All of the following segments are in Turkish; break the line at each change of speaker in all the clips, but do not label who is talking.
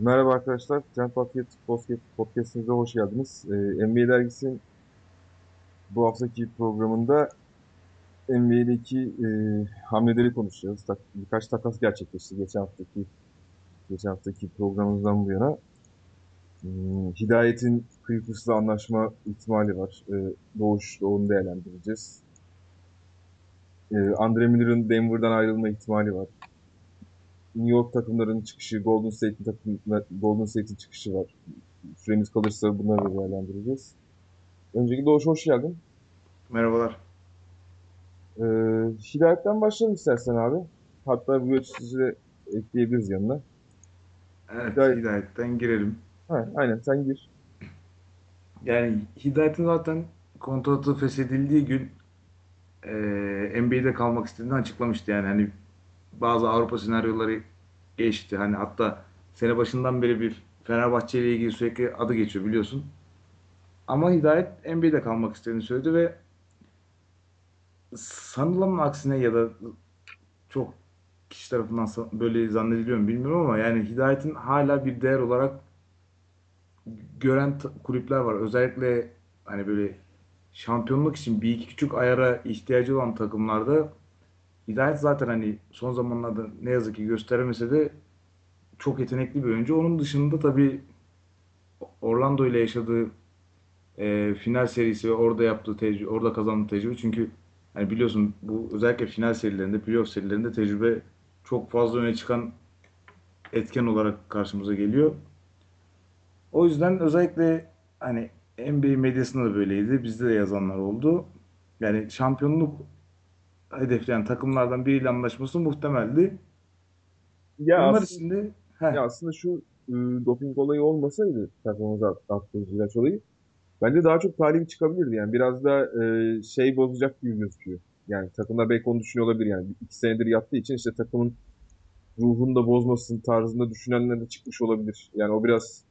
Merhaba arkadaşlar, Trend Podcast, Podcast'imize hoş geldiniz. Ee, NBA Dergisi'nin bu haftaki programında NBA'deki e, hamleleri konuşacağız. Tak, birkaç takas gerçekleşti geçen haftaki geçen haftaki programımızdan bu yana. Hmm, Hidayet'in Clippers'la anlaşma ihtimali var. Ee, Doğuş, Doğu'nu değerlendireceğiz. Ee, Andre Miller'ın Denver'dan ayrılma ihtimali var. New York takımlarının çıkışı, Golden State'in takım, Golden State'in çıkışı var. Süremiz kalırsa bunları değerlendireceğiz. Önceki Doğuş hoş geldin.
Merhabalar.
Ee, Hidayet'ten başlayalım istersen abi. Hatta bu ölçüsü de ekleyebiliriz yanına.
Evet,
Hidayet.
Hidayet'ten girelim.
Ha, aynen sen gir.
Yani Hidayet'in zaten kontratı feshedildiği gün eee NBA'de kalmak istediğini açıklamıştı. Yani hani bazı Avrupa senaryoları geçti. Hani hatta sene başından beri bir Fenerbahçe ile ilgili sürekli adı geçiyor biliyorsun. Ama Hidayet NBA'de kalmak istediğini söyledi ve sanılanın aksine ya da çok kişi tarafından böyle zannediliyor mu bilmiyorum ama yani Hidayet'in hala bir değer olarak gören kulüpler var. Özellikle hani böyle şampiyonluk için bir iki küçük ayara ihtiyacı olan takımlarda Hidayet zaten hani son zamanlarda ne yazık ki gösteremese de çok yetenekli bir oyuncu. Onun dışında tabii Orlando ile yaşadığı e, final serisi ve orada yaptığı tecrübe, orada kazandığı tecrübe. Çünkü hani biliyorsun bu özellikle final serilerinde, playoff serilerinde tecrübe çok fazla öne çıkan etken olarak karşımıza geliyor. O yüzden özellikle hani NBA medyasında da böyleydi. Bizde de yazanlar oldu. Yani şampiyonluk hedefleyen takımlardan biriyle anlaşması muhtemeldi.
Ya
Bunlar
aslında,
için de heh,
ya aslında şu e, doping olayı olmasaydı performans at- arttırıcı ilaç olayı bence daha çok talibi çıkabilirdi. Yani biraz da e, şey bozacak gibi gözüküyor. Yani takımlar belki onu düşünüyor olabilir yani. İki senedir yaptığı için işte takımın ruhunu da bozmasın tarzında düşünenler de çıkmış olabilir. Yani o biraz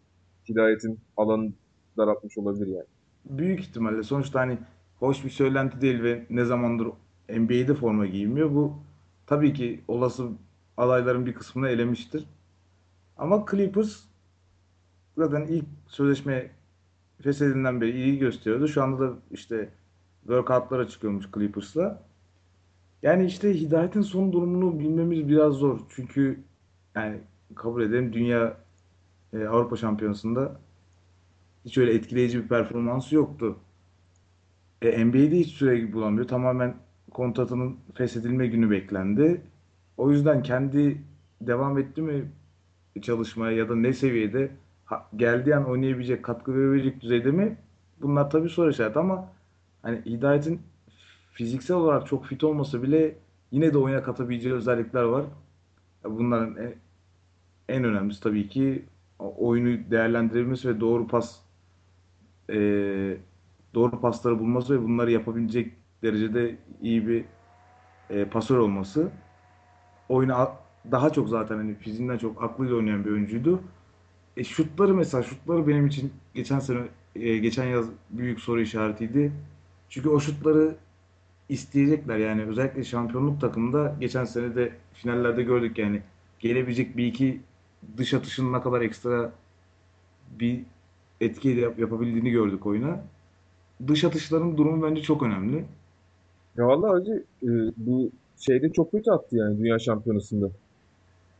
hidayetin alanı daraltmış olabilir yani.
büyük ihtimalle sonuçta hani hoş bir söylenti değil ve ne zamandır NBA'de forma giymiyor. Bu tabii ki olası adayların bir kısmını elemiştir. Ama Clippers zaten ilk sözleşme feshedilen beri iyi gösteriyordu. Şu anda da işte workoutlara çıkıyormuş Clippers'la. Yani işte Hidayet'in son durumunu bilmemiz biraz zor. Çünkü yani kabul edelim dünya e, Avrupa Şampiyonası'nda hiç öyle etkileyici bir performansı yoktu. E, NBA'de hiç süre bulamıyor. Tamamen kontratının feshedilme günü beklendi. O yüzden kendi devam etti mi çalışmaya ya da ne seviyede geldiği an oynayabilecek, katkı verebilecek düzeyde mi? Bunlar tabii soru işareti ama hani Hidayet'in fiziksel olarak çok fit olmasa bile yine de oyuna katabileceği özellikler var. Bunların en, en önemlisi tabii ki oyunu değerlendirebilmesi ve doğru pas e, doğru pasları bulması ve bunları yapabilecek derecede iyi bir e, pasör olması. Oyunu a- daha çok zaten hani fiziğinden çok aklıyla oynayan bir oyuncuydu. E, şutları mesela şutları benim için geçen sene e, geçen yaz büyük soru işaretiydi. Çünkü o şutları isteyecekler yani özellikle şampiyonluk takımında geçen sene de finallerde gördük yani gelebilecek bir iki dış atışın ne kadar ekstra bir etki yap- yapabildiğini gördük oyuna. Dış atışların durumu bence çok önemli.
Ya vallahi hacı e, bu şeyde çok kötü attı yani dünya şampiyonasında.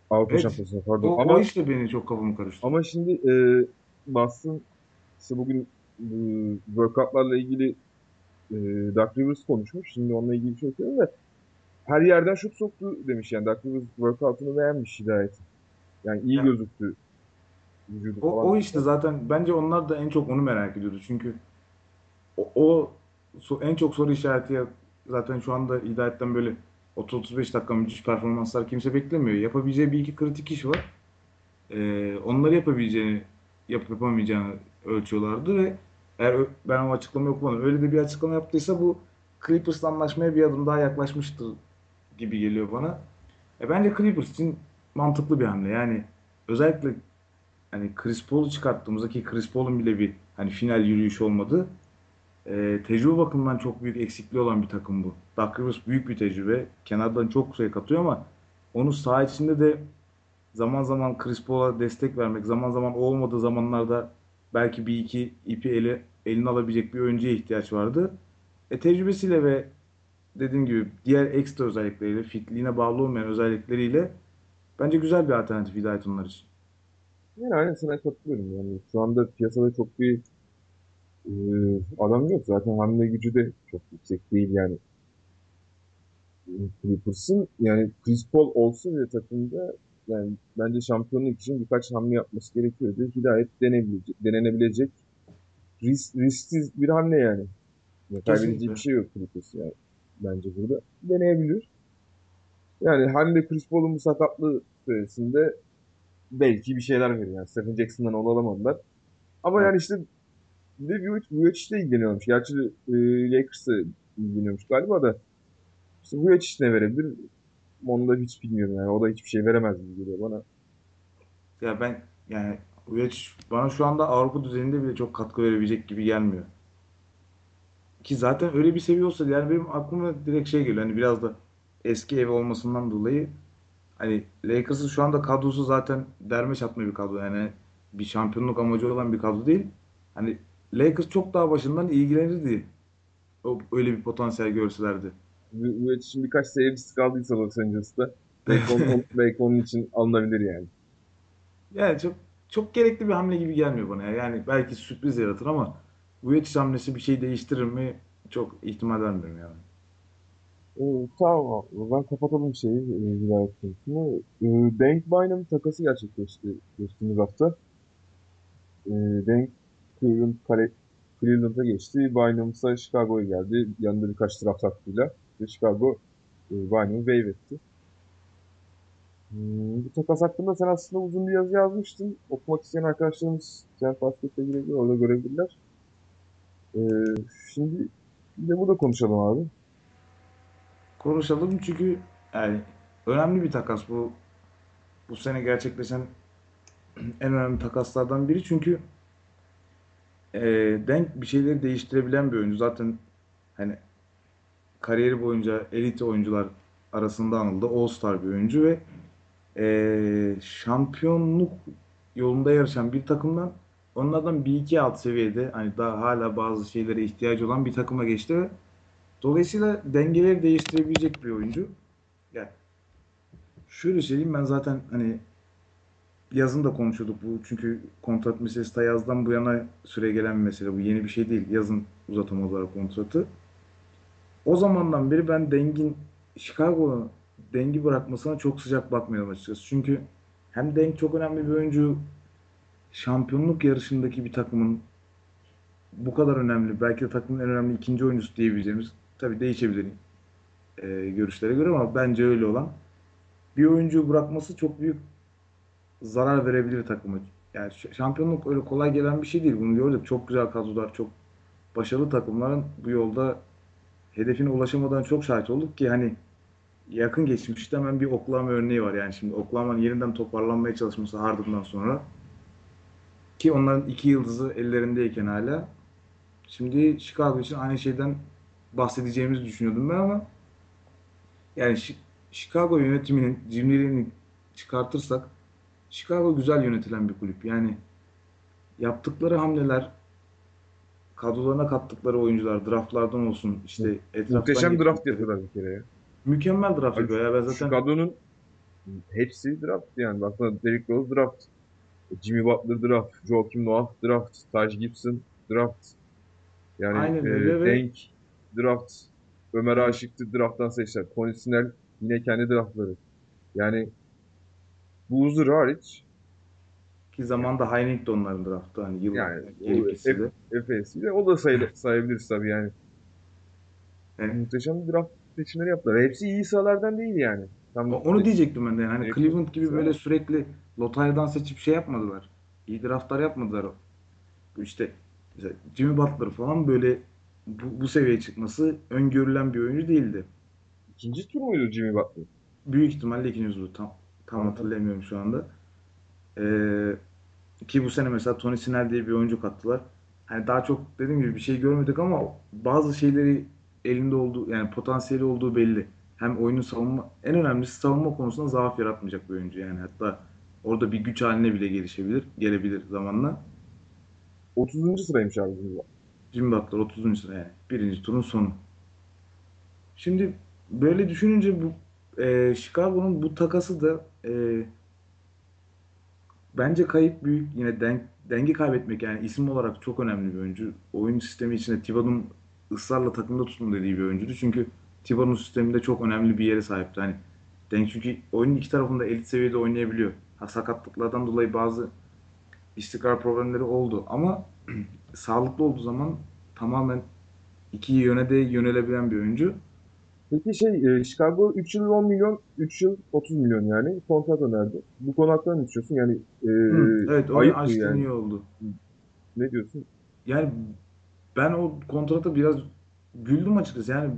Avrupa
Evet.
şampiyonasında pardon.
O, o
Ama
işte beni çok kafamı karıştırdı.
ama şimdi e, Boston işte bugün e, workoutlarla ilgili e, Doug Rivers konuşmuş. Şimdi onunla ilgili bir şey okuyorum da her yerden şut soktu demiş yani. Doug Rivers workout'unu beğenmiş Hidayet'in. Yani iyi
Ya,
gözüktü vücudu
o,
falan
o işte
demişler.
zaten bence onlar da en çok onu merak ediyordu. Çünkü o, o so- en çok soru işareti zaten şu anda Hidayet'ten böyle 30-35 dakika müthiş performanslar kimse beklemiyor. Yapabileceği bir iki kritik iş var. Ee, onları yapabileceğini, yapıp yapamayacağını ölçüyorlardı ve eğer ben o açıklamayı okumadım. Öyle de bir açıklama yaptıysa bu Clippers'la anlaşmaya bir adım daha yaklaşmıştır gibi geliyor bana. E bence Clippers için mantıklı bir hamle. Yani özellikle hani Chris Paul'u çıkarttığımızda ki Chris Paul'un bile bir hani final yürüyüşü olmadı. E, tecrübe bakımından çok büyük eksikliği olan bir takım bu. Doug Rivers büyük bir tecrübe. Kenardan çok şey katıyor ama onu saha içinde de zaman zaman Chris Paul'a destek vermek, zaman zaman o olmadığı zamanlarda belki bir iki ipi ele, eline alabilecek bir oyuncuya ihtiyaç vardı. E tecrübesiyle ve dediğim gibi diğer ekstra özellikleriyle, fitliğine bağlı olmayan özellikleriyle bence güzel bir alternatif Hidayet onlar için.
Yani aynen sana katılıyorum. Yani şu anda piyasada çok bir e, adam yok. Zaten hamle gücü de çok yüksek değil yani. Clippers'ın yani Chris Paul olsa bile takımda yani bence şampiyonluk için birkaç hamle yapması gerekiyordu. Hidayet denebilecek, denenebilecek risk, risksiz bir hamle yani. Ya kaybedeceği
Kesinlikle.
bir şey yok Clippers yani. Bence burada. Deneyebilir. Yani hamle Chris Paul'un bu sakatlığı süresinde belki bir şeyler verir. Yani Stephen Jackson'dan onu alamadılar. Ama
Evet.
yani işte bir de Vujovic de ilgileniyormuş. Gerçi e, Lakers'da ilgileniyormuş galiba da. İşte Vujovic ne verebilir? Onu da hiç bilmiyorum yani. O da hiçbir şey veremez gibi geliyor bana.
Ya ben yani Vujovic bana şu anda Avrupa düzeyinde bile çok katkı verebilecek gibi gelmiyor. Ki zaten öyle bir seviye olsa yani benim aklıma direkt şey geliyor. Hani biraz da eski ev olmasından dolayı hani Lakers'ın şu anda kadrosu zaten derme çatma bir kadro. Yani bir şampiyonluk amacı olan bir kadro değil. Hani Lakers çok daha başından ilgilenirdi. O, öyle bir potansiyel görselerdi.
Vujovic'in birkaç sevgisi kaldıysa Los Angeles'ta belki onun, belki onun için alınabilir yani.
Yani çok çok gerekli bir hamle gibi gelmiyor bana. ya. Yani belki sürpriz yaratır ama Vujovic hamlesi bir şey değiştirir mi? Çok ihtimal vermiyorum yani.
Ee, tamam. Ben kapatalım şeyi. E, konusunu. E, Denk Bynum takası gerçekleşti geçtiğimiz hafta. E, Denk Cleveland, kale, Cleveland'a geçti. Bynum ise Chicago'ya geldi. Yanında birkaç draft hakkıyla. Ve Chicago e, Bynum'u waive etti. Hmm, bu takas hakkında sen aslında uzun bir yazı yazmıştın. Okumak isteyen arkadaşlarımız Trend Basket'e girebilir. Orada görebilirler. E, şimdi bir de burada konuşalım abi.
Konuşalım çünkü yani önemli bir takas bu. Bu sene gerçekleşen en önemli takaslardan biri çünkü e, Denk bir şeyleri değiştirebilen bir oyuncu. Zaten hani kariyeri boyunca elit oyuncular arasında anıldı. All-Star bir oyuncu ve e, şampiyonluk yolunda yarışan bir takımdan onlardan bir iki alt seviyede hani daha hala bazı şeylere ihtiyacı olan bir takıma geçti ve dolayısıyla dengeleri değiştirebilecek bir oyuncu. Yani şöyle söyleyeyim ben zaten hani yazın da konuşuyorduk bu çünkü kontrat meselesi ta yazdan bu yana süre gelen bir mesele bu yeni bir şey değil yazın uzatamadılar kontratı. O zamandan beri ben Deng'in Chicago Deng'i bırakmasına çok sıcak bakmıyorum açıkçası. Çünkü hem Deng çok önemli bir oyuncu, şampiyonluk yarışındaki bir takımın bu kadar önemli, belki de takımın en önemli ikinci oyuncusu diyebileceğimiz, tabii değişebilir e, görüşlere göre ama bence öyle olan bir oyuncuyu bırakması çok büyük zarar verebilir takıma. Yani şampiyonluk öyle kolay gelen bir şey değil. Bunu gördük. Çok güzel kadrolar, çok başarılı takımların bu yolda hedefine ulaşamadan çok şahit olduk ki hani yakın geçmişte hemen bir Oklahoma örneği var. Yani şimdi Oklahoma'nın yeniden toparlanmaya çalışması Harden'dan sonra ki onların iki yıldızı ellerindeyken hala şimdi Chicago için aynı şeyden bahsedeceğimizi düşünüyordum ben ama yani Chicago yönetiminin cimriliğini çıkartırsak Chicago güzel yönetilen bir kulüp. Yani yaptıkları hamleler, kadrolarına kattıkları oyuncular, draftlardan olsun, işte etraftan
Muhteşem draft yapıyorlar bir kere ya.
Mükemmel draft
Abi
yapıyor ya. Ben zaten
kadronun hepsi draft yani. Baksana Derrick Rose draft. Jimmy Butler draft. Joakim Noah draft. Taj Gibson draft. Yani
Aynen
e,
öyle ve-
Denk draft. Ömer Aşık'tı drafttan seçtiler. Snell yine kendi draftları. Yani bu uzur hariç
ki zamanda Heining de onların draftı. Hani yıl
yani
gelip.
Efes'iyle o da sayı, sayabiliriz tabii yani.
Yani
Muhteşem bir draft seçimleri yaptılar. Hepsi iyi sıralardan değil yani. Tam
onu diyecektim ben de. Yani
Direkt
Cleveland gibi
güzel.
böyle sürekli lotaryadan seçip şey yapmadılar. İyi draftlar yapmadılar. İşte mesela Jimmy Butler falan böyle bu, bu seviyeye çıkması öngörülen bir oyuncu değildi.
ikinci tur muydu Jimmy Butler?
Büyük ihtimalle ikinci tur tam tam hatırlamıyorum şu anda. Ee, ki bu sene mesela Tony Snell diye bir oyuncu kattılar. Hani daha çok dediğim gibi bir şey görmedik ama bazı şeyleri elinde olduğu yani potansiyeli olduğu belli. Hem oyunun savunma en önemlisi savunma konusunda zaaf yaratmayacak bir oyuncu yani. Hatta Orada bir güç haline bile gelişebilir, gelebilir zamanla.
30. sıraymış abi burada.
Jimmy Butler 30. sıraya. Yani. Birinci turun sonu. Şimdi böyle düşününce bu e, Chicago'nun bu takası da e, bence kayıp büyük. Yine den, denge kaybetmek yani isim olarak çok önemli bir oyuncu. Oyun sistemi içinde Thibodeau'nun ısrarla takımda tutun dediği bir oyuncuydu. Çünkü Thibodeau'nun sisteminde çok önemli bir yere sahipti. Hani denk çünkü oyunun iki tarafında elit seviyede oynayabiliyor. Ha, sakatlıklardan dolayı bazı istikrar problemleri oldu ama sağlıklı olduğu zaman tamamen iki yöne de yönelebilen bir oyuncu.
Peki şey e, Chicago 3 yıl 10 milyon, 3 yıl 30 milyon yani kontrat önerdi. Bu konu hakkında ne düşünüyorsun? Yani e,
Hı, evet onu açtığın
yani?
iyi oldu.
Ne diyorsun?
Yani ben o kontrata biraz güldüm açıkçası. Yani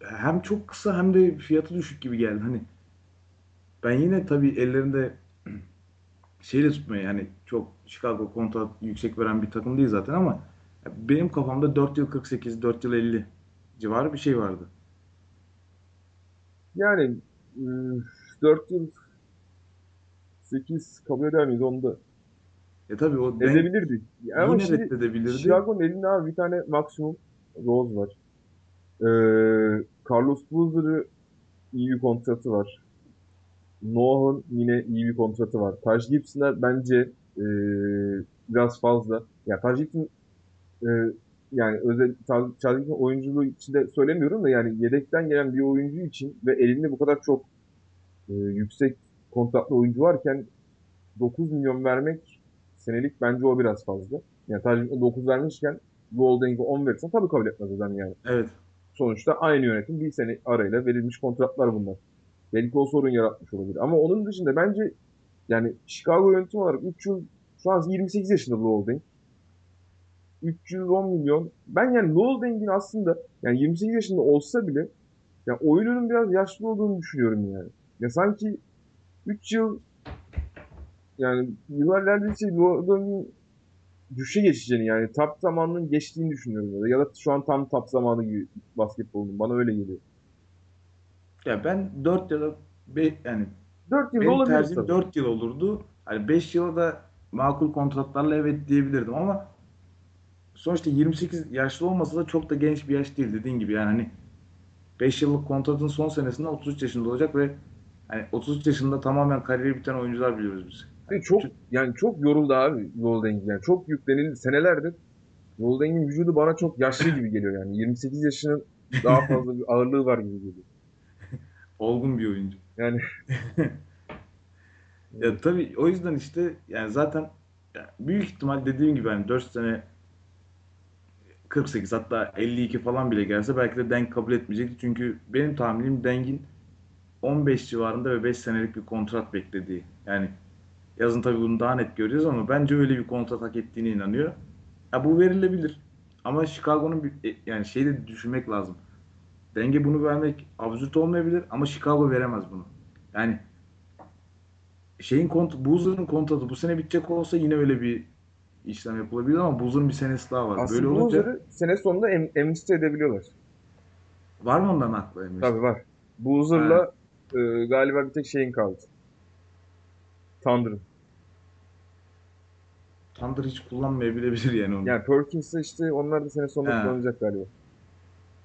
hem çok kısa hem de fiyatı düşük gibi geldi. Hani ben yine tabii ellerinde şeyle tutmayı yani çok Chicago kontrat yüksek veren bir takım değil zaten ama benim kafamda 4 yıl 48, 4 yıl 50 civarı bir şey vardı.
Yani e, 4 yıl 8 kabul eder miyiz onu da
E tabii o
edebilirdik. Ama
yine
şimdi
reddedebilirdi.
Chicago'nun elinde abi bir tane maksimum Rose var. Ee, Carlos Boozer'ı iyi bir kontratı var. Noah'ın yine iyi bir kontratı var. Taj Gibson'a bence ee, biraz fazla. Ya Taj Gibson ee, yani özel Gibson oyunculuğu için de söylemiyorum da yani yedekten gelen bir oyuncu için ve elinde bu kadar çok ee, yüksek kontratlı oyuncu varken 9 milyon vermek senelik bence o biraz fazla. Yani Taj Gibson'a 9 vermişken Golding'e 10 verirsen tabii kabul etmez adam yani.
Evet.
Sonuçta aynı yönetim bir sene arayla verilmiş kontratlar bunlar. Belki o sorun yaratmış olabilir. Ama onun dışında bence yani Chicago yönetim olarak 3 yıl şu an 28 yaşında Golding. 310 milyon. Ben yani Golding'in aslında yani 28 yaşında olsa bile ya oyununun biraz yaşlı olduğunu düşünüyorum yani. Ya sanki 3 yıl yani yıllar ilerledikçe Golding'in düşe geçeceğini yani tap zamanının geçtiğini düşünüyorum. Ya da, ya da şu an tam tap zamanı gibi basketbolun. Bana öyle geliyor.
Ya ben 4 ya da 5 yani
4 yılda
benim
olabilir
tercihim
tabii.
4 yıl olurdu. Hani 5 yıla da makul kontratlarla evet diyebilirdim ama sonuçta 28 yaşlı olmasa da çok da genç bir yaş değil dediğin gibi yani hani 5 yıllık kontratın son senesinde 33 yaşında olacak ve hani 33 yaşında tamamen kariyeri biten oyuncular biliyoruz biz.
Ve
Hani
çok yani çok yoruldu abi Golding yani. Çok yüklenildi senelerdir. Golding'in vücudu bana çok yaşlı gibi geliyor yani. 28 yaşının daha fazla bir ağırlığı var gibi geliyor.
olgun bir oyuncu.
Yani
Ya tabii o yüzden işte yani zaten büyük ihtimal dediğim gibi hani 4 sene 48 hatta 52 falan bile gelse belki de Denk kabul etmeyecekti. Çünkü benim tahminim Denk'in 15 civarında ve 5 senelik bir kontrat beklediği. Yani yazın tabii bunu daha net göreceğiz ama bence öyle bir kontrat hak ettiğine inanıyor. Ya bu verilebilir. Ama Chicago'nun e, yani şeyi de düşünmek lazım. Denge bunu vermek absürt olmayabilir ama Chicago veremez bunu. Yani şeyin kont Boozer'ın kontratı bu sene bitecek olsa yine öyle bir işlem yapılabilir ama Boozer'ın bir senesi daha var. Böyle
aslında
olunca
Boozer'ı sene sonunda em emiste edebiliyorlar.
var mı ondan aklı Emre?
Tabii var. Boozer'la e, galiba bir tek şeyin kaldı. Thunder'ın.
Thunder hiç kullanmayabilir yani onu.
Yani Perkins'le işte onlar da sene sonunda
He.
kullanacak galiba.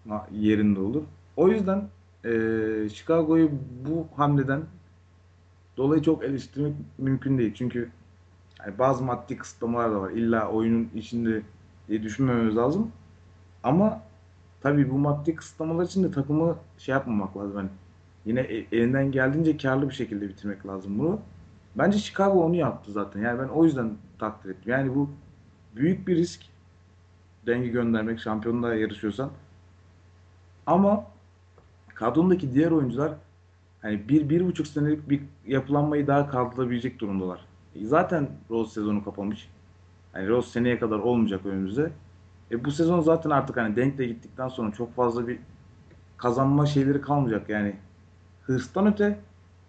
Ha, yerinde olur. O yüzden eee Chicago'yu bu hamleden dolayı çok eleştirmek mümkün değil. Çünkü yani bazı maddi kısıtlamalar da var. İlla oyunun içinde diye düşünmememiz lazım. Ama tabii bu maddi kısıtlamalar için de takımı şey yapmamak lazım. Hani yine e- elinden geldiğince karlı bir şekilde bitirmek lazım bunu. Bence Chicago onu yaptı zaten. Yani ben o yüzden takdir ettim. Yani bu büyük bir risk. Dengi göndermek şampiyonluğa yarışıyorsan. Ama kadrondaki diğer oyuncular hani bir, bir buçuk senelik bir yapılanmayı daha kaldırabilecek durumdalar. E, Zaten Rose sezonu kapamış. Hani Rose seneye kadar olmayacak önümüzde. E bu sezon zaten artık hani Denk de gittikten sonra çok fazla bir kazanma şeyleri kalmayacak. Yani hırstan öte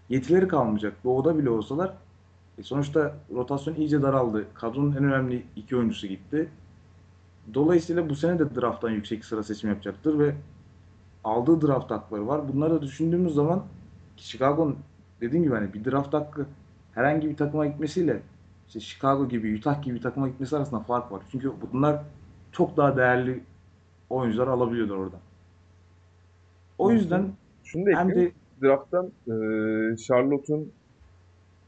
yetileri kalmayacak. Doğuda bile olsalar e sonuçta rotasyon iyice daraldı. Kadronun en önemli iki oyuncusu gitti. Dolayısıyla bu sene de drafttan yüksek sıra seçimi yapacaktır ve aldığı draft hakları var. Bunları da düşündüğümüz zaman Chicago'nun dediğim gibi hani bir draft hakkı herhangi bir takıma gitmesiyle işte Chicago gibi, Utah gibi bir takıma gitmesi arasında fark var. Çünkü bunlar çok daha değerli oyuncular alabiliyorlar oradan. O yüzden
Şunu da
hem de
Draft'tan eee Charlotte'un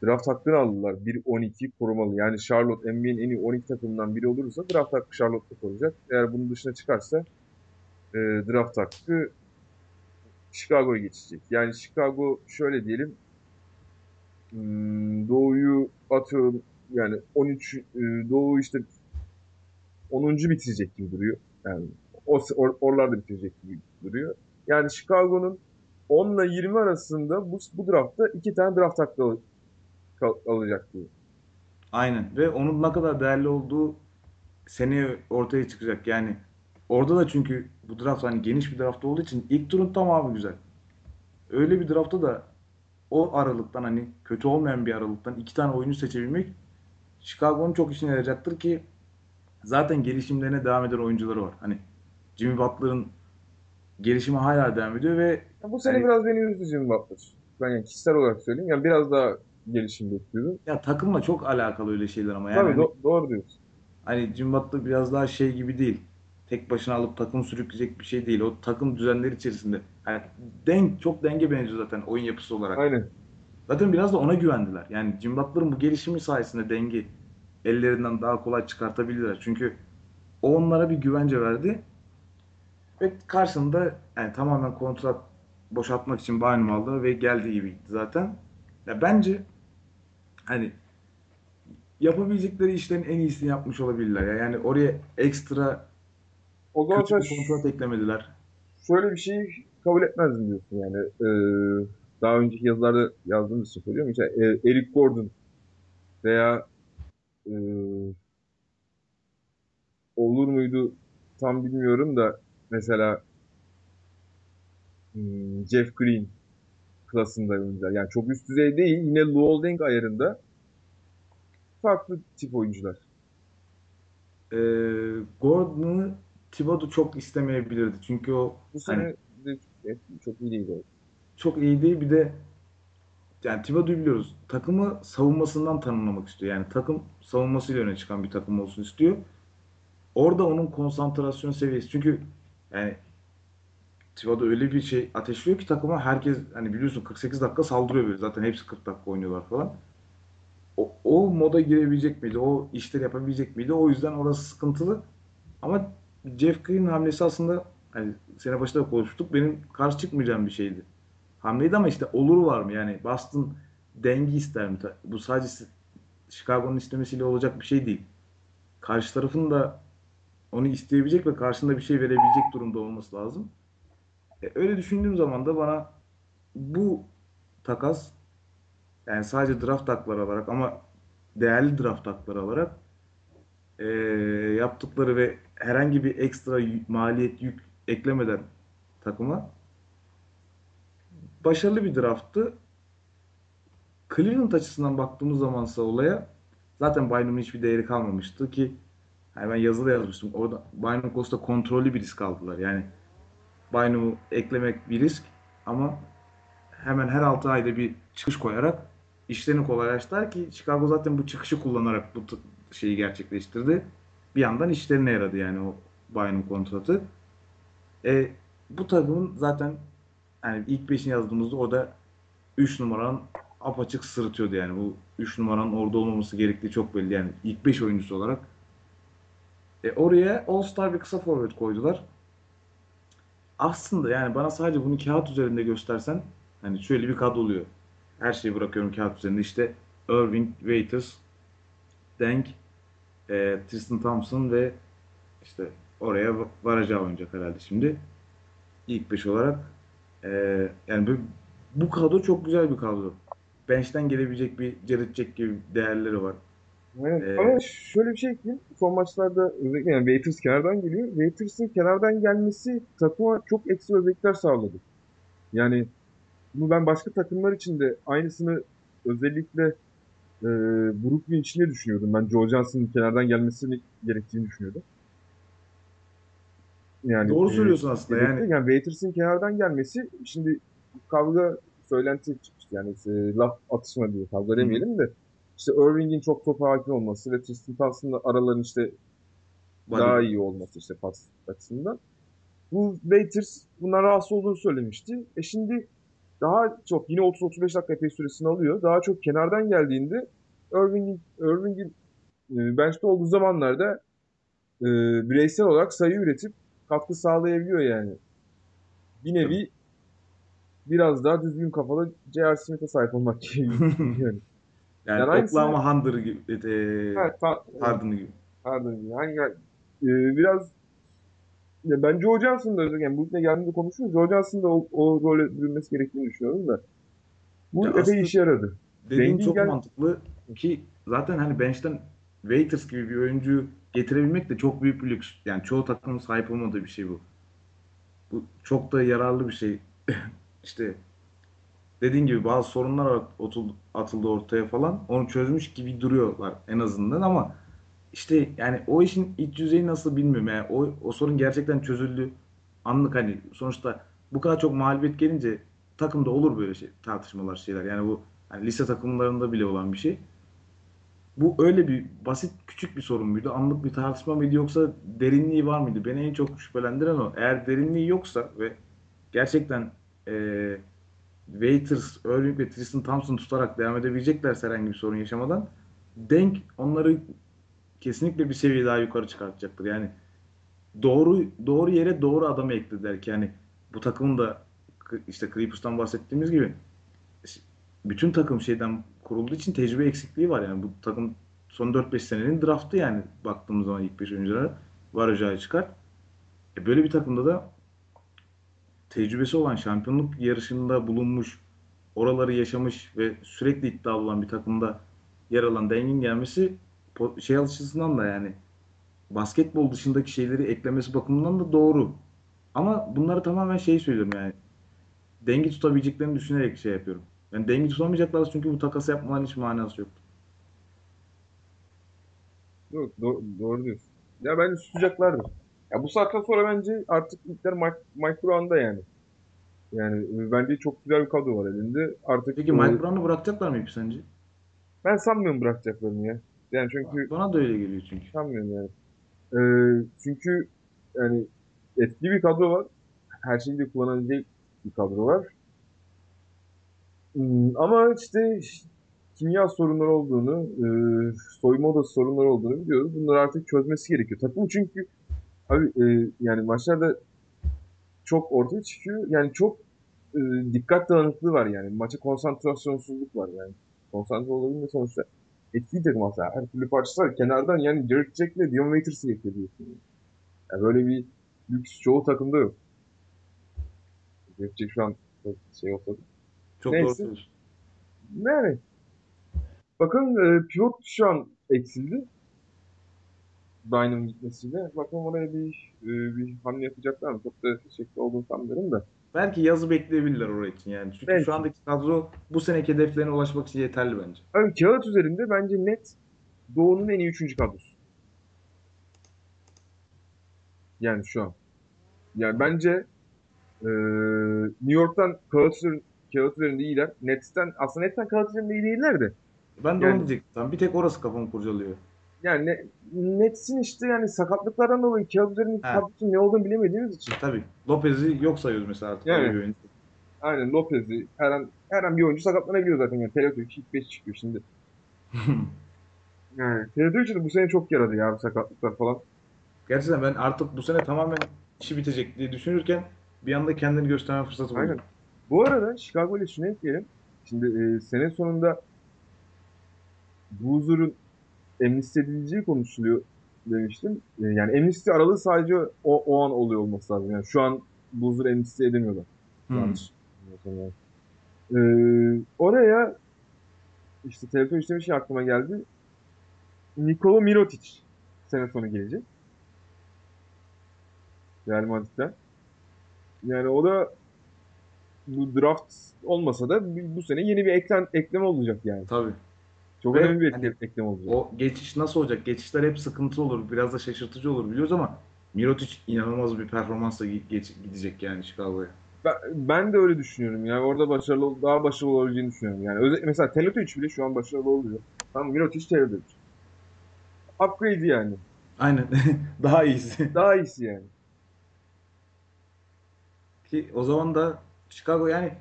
draft hakkını aldılar. 1-12 korumalı. Yani Charlotte NBA'nin en iyi 12 takımından biri olursa draft hakkı Charlotte'da kalacak. Eğer bunun dışına çıkarsa eee draft hakkı Chicago'ya geçecek. Yani Chicago şöyle diyelim Doğu'yu atıyorum yani 13 e, Doğu işte 10. bitirecek gibi duruyor. Yani o or, oralarda bitirecek gibi duruyor. Yani Chicago'nun 10 ile 20 arasında bu, bu draftta iki tane draft hakkı al- kal- alacak diyor.
aynen ve onun ne kadar değerli olduğu seneye ortaya çıkacak. Yani orada da çünkü bu draft hani geniş bir draft olduğu için ilk turun tamamı güzel. Öyle bir draftta da o aralıktan hani kötü olmayan bir aralıktan iki tane oyuncu seçebilmek Chicago'nun çok işine yarayacaktır ki zaten gelişimlerine devam eden oyuncuları var. Hani Jimmy Butler'ın gelişimi hala devam ediyor ve
Ya bu sene
hani
biraz beni üzdü Jimmy Butler. Ben yani kişisel olarak söyleyeyim. Yani biraz daha gelişim bekliyordum.
ya takımla çok alakalı öyle şeyler ama yani
Tabii
hani,
do- doğru diyorsun.
hani Jimmy Butler biraz daha şey gibi değil. Tek başına alıp takım sürükleyecek bir şey değil. O takım düzenleri içerisinde. Yani denk, çok denge benziyor zaten oyun yapısı olarak.
Aynen.
Zaten biraz da ona güvendiler. Yani Jimmy Butler'ın bu gelişimi sayesinde dengi ellerinden daha kolay çıkartabilirler. Çünkü o onlara bir güvence verdi. Ve karşında yani tamamen kontrat boşaltmak için Bynum aldı ve geldiği gibi gitti zaten. Ya bence hani yapabilecekleri işlerin en iyisini yapmış olabilirler. Ya. Yani oraya ekstra
O zaman
kötü bir kontrat eklemediler.
şöyle bir şeyi kabul etmezdim diyorsun yani. Ee, daha önceki yazılarda yazdığımız için söylüyorum. İşte e, Eric Gordon veya e, olur muydu tam bilmiyorum da mesela hmm, Jeff Green klasında oyuncular. Yani çok üst düzey değil. Yine Luol Deng ayarında farklı tip oyuncular.
Ee, Gordon'u Thibodeau çok istemeyebilirdi. Çünkü o
Bu
hani
sene de çok, çok iyi değil o.
çok iyi değil. Bir de yani Thibodeau'yu biliyoruz. Takımı savunmasından tanımlamak istiyor. Yani takım savunmasıyla öne çıkan bir takım olsun istiyor. Orada onun konsantrasyon seviyesi. Çünkü yani Thibodeau öyle bir şey ateşliyor ki takıma herkes hani biliyorsun 48 dakika saldırıyor böyle. Zaten hepsi 40 dakika oynuyorlar falan. O, o moda girebilecek miydi? O işleri yapabilecek miydi? O yüzden orası sıkıntılı. Ama Jeff Green'in hamlesi aslında hani sene başında da konuştuk. Benim karşı çıkmayacağım bir şeydi. Hamleydi ama işte olur var mı? Yani Boston dengi ister mi? Bu sadece Chicago'nun istemesiyle olacak bir şey değil. Karşı tarafın da onu isteyebilecek ve karşında bir şey verebilecek durumda olması lazım. E, öyle düşündüğüm zaman da bana bu takas yani sadece draft hakları olarak ama değerli draft hakları olarak e, yaptıkları ve herhangi bir ekstra maliyet yük eklemeden takıma başarılı bir drafttı. Cleveland açısından baktığımız zamansa olaya zaten Bynum'un hiçbir değeri kalmamıştı ki yani ben yazıda yazmıştım. Orada Bynum Costa kontrollü bir risk aldılar. Yani Bynum'u eklemek bir risk ama hemen her 6 ayda bir çıkış koyarak işlerini kolaylaştılar ki Chicago zaten bu çıkışı kullanarak bu şeyi gerçekleştirdi. Bir yandan işlerine yaradı yani o Bynum kontratı. E, bu takımın zaten yani ilk beşini yazdığımızda orada 3 numaranın apaçık sırıtıyordu yani. Bu 3 numaranın orada olmaması gerektiği çok belli. Yani ilk 5 oyuncusu olarak. E, oraya All-Star bir kısa forvet koydular. Aslında yani bana sadece bunu kağıt üzerinde göstersen hani şöyle bir kadro oluyor. Her şeyi bırakıyorum kağıt üzerinde. İşte Irving, Waiters, Deng, e, Tristan Thompson ve işte oraya varacağı oynayacak herhalde şimdi. İlk 5 olarak. E, yani bu, bu kadro çok güzel bir kadro. Bench'ten gelebilecek bir Jared Jack gibi değerleri var.
Evet.
E,
Ama şöyle bir şey ekleyeyim. Son maçlarda özellikle yani Waiters kenardan geliyor. Waiters'ın kenardan gelmesi takıma çok ekstra özellikler sağladı. Yani bunu ben başka takımlar için de aynısını özellikle e, Brooklyn için de düşünüyordum. Ben Joe Johnson'ın kenardan gelmesini gerektiğini düşünüyordum. Yani
doğru
e,
söylüyorsun aslında.
birlikte
Yani
yani Waiters'ın kenardan gelmesi şimdi kavga söylenti çıkmıştı. Yani e, laf atışma diye kavga demeyelim de işte Irving'in çok topa hakim olması ve Tristan Thompson'la araların işte daha iyi olması işte pas açısından. Bu Waiters bundan rahatsız olduğunu söylemişti. E şimdi daha çok yine 30-35 dakika epey süresini alıyor. Daha çok kenardan geldiğinde Irving'in Irving'in e, bench'te olduğu zamanlarda e, bireysel olarak sayı üretip katkı sağlayabiliyor yani. Bir nevi biraz daha düzgün kafalı J.R. Smith'e sahip olmak gibi. yani.
Yani,
Yani
Oklahoma Hunter gibi, e,
Ha, ta-
Harden gibi.
Pardon ya. Hangi, e, biraz ya ben Joe Johnson'da özellikle yani Brooklyn'e geldiğinde konuşuyoruz. Joe Johnson'da o, o role bürünmesi gerektiğini düşünüyorum da. Bu
Ya
epey işe yaradı.
Dediğin
Dengi
çok
gel-
mantıklı ki zaten hani bench'ten Waiters gibi bir oyuncu getirebilmek de çok büyük bir lüks. Yani çoğu takımın sahip olmadığı bir şey bu. Bu çok da yararlı bir şey. işte dediğin gibi bazı sorunlar atıldı, ortaya falan. Onu çözmüş gibi duruyorlar en azından ama işte yani o işin iç yüzeyi nasıl bilmiyorum. Yani o, o sorun gerçekten çözüldü. Anlık hani sonuçta bu kadar çok mağlubiyet gelince takımda olur böyle şey tartışmalar şeyler. Yani bu hani lise takımlarında bile olan bir şey. Bu öyle bir basit küçük bir sorun muydu? Anlık bir tartışma mıydı yoksa derinliği var mıydı? Beni en çok şüphelendiren o. Eğer derinliği yoksa ve gerçekten eee Waiters, Irving ve Tristan Thompson tutarak devam edebileceklerse herhangi bir sorun yaşamadan denk onları kesinlikle bir seviye daha yukarı çıkartacaktır. Yani doğru doğru yere doğru adamı eklediler ki yani bu takımın da işte Clippers'tan bahsettiğimiz gibi bütün takım şeyden kurulduğu için tecrübe eksikliği var yani bu takım son 4-5 senenin draftı yani baktığımız zaman ilk 5 oyunculara varacağı çıkar. E böyle bir takımda da tecrübesi olan şampiyonluk yarışında bulunmuş, oraları yaşamış ve sürekli iddialı olan bir takımda yer alan Dengin gelmesi şey açısından da yani basketbol dışındaki şeyleri eklemesi bakımından da doğru. Ama bunları tamamen şey söylüyorum yani dengi tutabileceklerini düşünerek şey yapıyorum. Yani dengi tutamayacaklar çünkü bu takası yapmanın hiç manası yok.
Doğru, doğru, doğru diyorsun. Ya bence tutacaklardır. Ya bu saatten sonra bence artık ilkler Mike, Mike Brown'da yani. Yani e, bence çok güzel bir kadro var elinde. Artık
Peki
e,
Mike Brown'u bırakacaklar mı hep sence?
ben sanmıyorum bırakacaklarını ya. Yani çünkü
Bana da öyle geliyor çünkü.
sanmıyorum yani. E, çünkü yani etkili bir kadro var. Her şeyi de kullanabilecek bir kadro var. Hmm, Ama işte kimya sorunları olduğunu, e, soyunma odası sorunları olduğunu biliyoruz. Bunları artık çözmesi gerekiyor. Takım çünkü abi e, yani maçlarda çok ortaya çıkıyor. Yani çok e, dikkat dağınıklığı var yani. Maça konsantrasyonsuzluk var yani. Konsantre olabilme sonuçta etkili takım aslında. Her türlü parçası var. Kenardan yani Derek Jack'le Dion Waiters'ı bekliyorsun. Yani böyle bir lüks çoğu takımda yok. Derek Jack şu an şey olsa.
Çok
Neyse.
doğru söylüyorsun.
Yani bakın e, pivot şu an eksildi. Dynam'ın gitmesiyle. Bakalım oraya bir e, bir hamle yapacaklar mı? Çok da teşekkür olduğunu sanmıyorum da.
Belki yazı bekleyebilirler oraya için yani. Çünkü
Belki.
şu andaki kadro bu seneki hedeflerine ulaşmak için yeterli bence.
Abi kağıt üzerinde bence net Doğu'nun en iyi üçüncü kadrosu. Yani şu an. Yani bence e, New York'tan kağıt, üzerinde, kağıt üzerinde iyiler. Nets'ten aslında Nets'ten kağıt üzerinde iyi değiller de.
Ben de
Yani-
onu diyecektim. Tam Bir tek orası kafamı kurcalıyor.
Yani ne- Nets'in işte yani sakatlıklardan dolayı kağıt üzerindeki
He.
kadrosunun ne olduğunu bilemediğimiz için.
Tabii. Lopez'i yok sayıyoruz mesela artık.
Yani. Aynen Lopez'i her an, her an bir oyuncu sakatlanabiliyor zaten. Yani Teletok ilk 5 çıkıyor şimdi. Yani için de bu sene çok yaradı ya sakatlıklar falan.
Gerçekten ben artık bu sene tamamen işi bitecek diye düşünürken bir anda kendini gösterme fırsatı buldum.
Aynen. Bu arada Chicago ile şunu ekleyelim. Şimdi e, sene sonunda Boozer'ın amnisti edileceği konuşuluyor demiştim. E, yani amnisti aralığı sadece o, o an oluyor olması lazım. Yani şu an Boozer amnisti edemiyorlar.
Hmm.
Yanlış. E, oraya işte telefon işte bir şey aklıma geldi. Nikola Mirotic sene sonu gelecek. Real Madrid'den. Yani o da bu draft olmasa da bu sene yeni bir eklen, ekleme olacak yani.
Tabii.
Çok
Ve
önemli bir
hani
ekle- ekleme olacak.
O geçiş nasıl olacak? Geçişler hep sıkıntı olur. Biraz da şaşırtıcı olur biliyoruz ama Mirotic inanılmaz bir performansla geç, gidecek yani Chicago'ya.
Ben, ben de öyle düşünüyorum. Yani orada başarılı, daha başarılı olabileceğini düşünüyorum. Yani özellikle mesela Teletovic bile şu an başarılı oluyor. Tam Mirotic çevredir. Upgrade yani.
Aynen. Daha iyisi.
Daha iyisi yani.
Ki o zaman da Chicago yani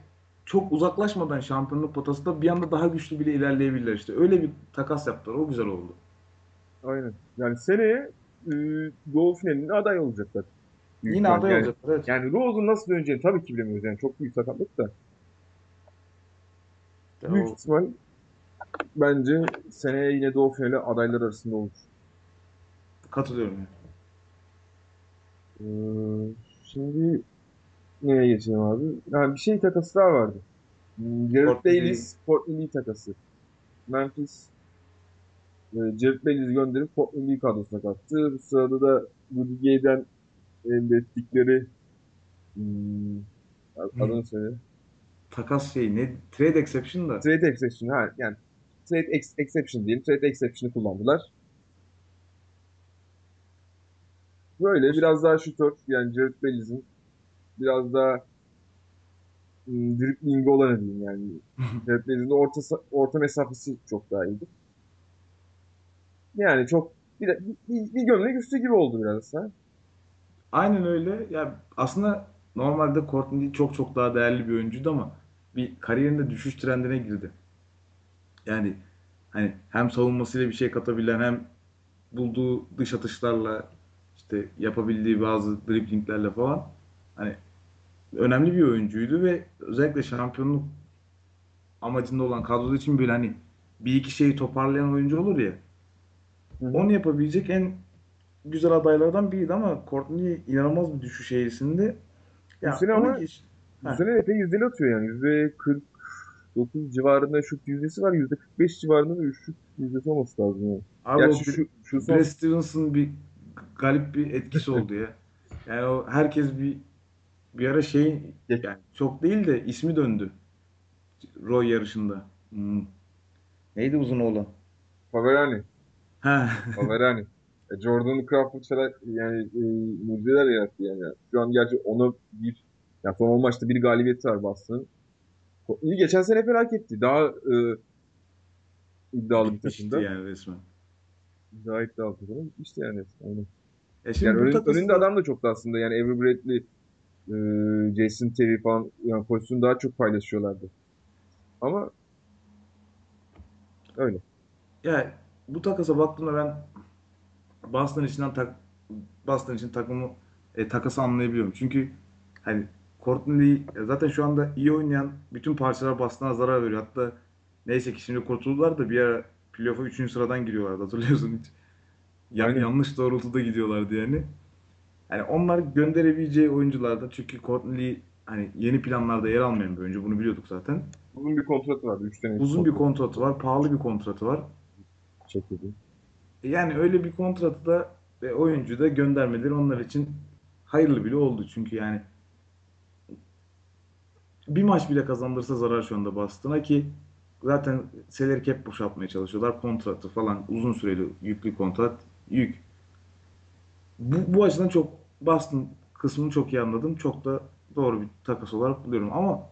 çok uzaklaşmadan şampiyonluk potasında bir anda daha güçlü bile ilerleyebilirler işte. Öyle bir takas yaptılar. O güzel oldu.
Aynen. Yani seneye e, Doğu finaline aday olacaklar. Büyük
Yine aday
yani,
olacaklar. Evet.
Yani Rose'un nasıl döneceğini tabii ki bilemiyoruz. Yani çok büyük sakatlık da.
İşte
Büyük
o-
ihtimal bence seneye yine Doğu finali adaylar arasında olur.
katılıyorum yani.
Ee, şimdi neye geçelim abi? Yani bir şey takası daha vardı. Hmm, Jared Bayless, Courtney Lee takası. Memphis e, Jared Bayless'i gönderip Courtney Lee kadrosuna kattı. Bu sırada da Rudy Gay'den elde ettikleri hmm, adını söyle.
Takas şey ne? Trade exception da.
Trade exception ha yani trade ex- exception diyelim. Trade exception'ı kullandılar. Böyle biraz daha şutör yani Jared Bayless'in biraz daha ım, driblingi olanı diyeyim yani. Jared Bayless'in de orta, orta mesafesi çok daha iyiydi. Yani çok bir, de- bir, bir gömlek üstü gibi oldu biraz ha.
Aynen öyle. Ya aslında normalde Courtney çok çok daha değerli bir oyuncuydu ama bir kariyerinde düşüş trendine girdi. Yani hani hem savunmasıyla bir şey katabilen hem bulduğu dış atışlarla işte yapabildiği bazı driblinglerle falan hani önemli bir oyuncuydu ve özellikle şampiyonluk amacında olan kadrosu için böyle hani bir iki şeyi toparlayan oyuncu olur ya
Hı
onu yapabilecek en güzel adaylardan biriydi ama Courtney inanılmaz bir düşüş eğrisinde. Ya
sene
ona
ama
geç-
Bu sene epey yüzdeli atıyor yani. Yüzde 49 civarında şut yüzdesi var. Yüzde 45 civarında da üçlük yüzdesi olması lazım yani.
Abi o
Gerçi
bir-
şu, şu son
Brad Stevens'ın bir galip bir etkisi oldu ya. Yani o herkes bir bir ara şey yani çok değil de ismi döndü. Roy yarışında. Hmm. Neydi uzun oğlan?
Faverani.
Ha.
Faverani. E, Jordan Crawford falan yani e, mucizeler yarattı yani. Şu an gerçi ona bir ya son 10 maçta bir galibiyeti var Boston'ın. İyi geçen sene felaket etti. Daha e, iddialı bir takımda.
yani resmen.
Daha iddialı bir takımda. Bitmişti yani. Aynen.
E şimdi
Yani önün- önünde adam da çok da aslında. Yani Avery Bradley, e, Jason Terry falan yani pozisyonu daha çok paylaşıyorlardı. Ama öyle.
Ya bu takasa baktığımda ben Boston içinden tak Boston için takımı e, takası anlayabiliyorum. Çünkü hani Courtney zaten şu anda iyi oynayan bütün parçalar Boston'a zarar veriyor. Hatta neyse ki şimdi kurtuldular da bir ara playoff'a 3. sıradan giriyorlardı hatırlıyorsun hiç. Ya-
Aynen.
yanlış doğrultuda gidiyorlardı yani. Yani onlar gönderebileceği oyunculardan çünkü Courtney hani yeni planlarda yer almayan bir oyuncu bunu biliyorduk zaten.
Uzun bir kontratı vardı. 3 sene
Uzun bir kontratı var, pahalı bir kontratı var.
çekildi.
Yani öyle bir kontratı da ve oyuncu da göndermeleri onlar için hayırlı bile oldu. Çünkü yani bir maç bile kazandırsa zarar şu anda Boston'a ki zaten salary cap boşaltmaya çalışıyorlar. Kontratı falan uzun süreli yüklü kontrat yük. Bu, bu açıdan çok Boston kısmını çok iyi anladım. Çok da doğru bir takas olarak buluyorum ama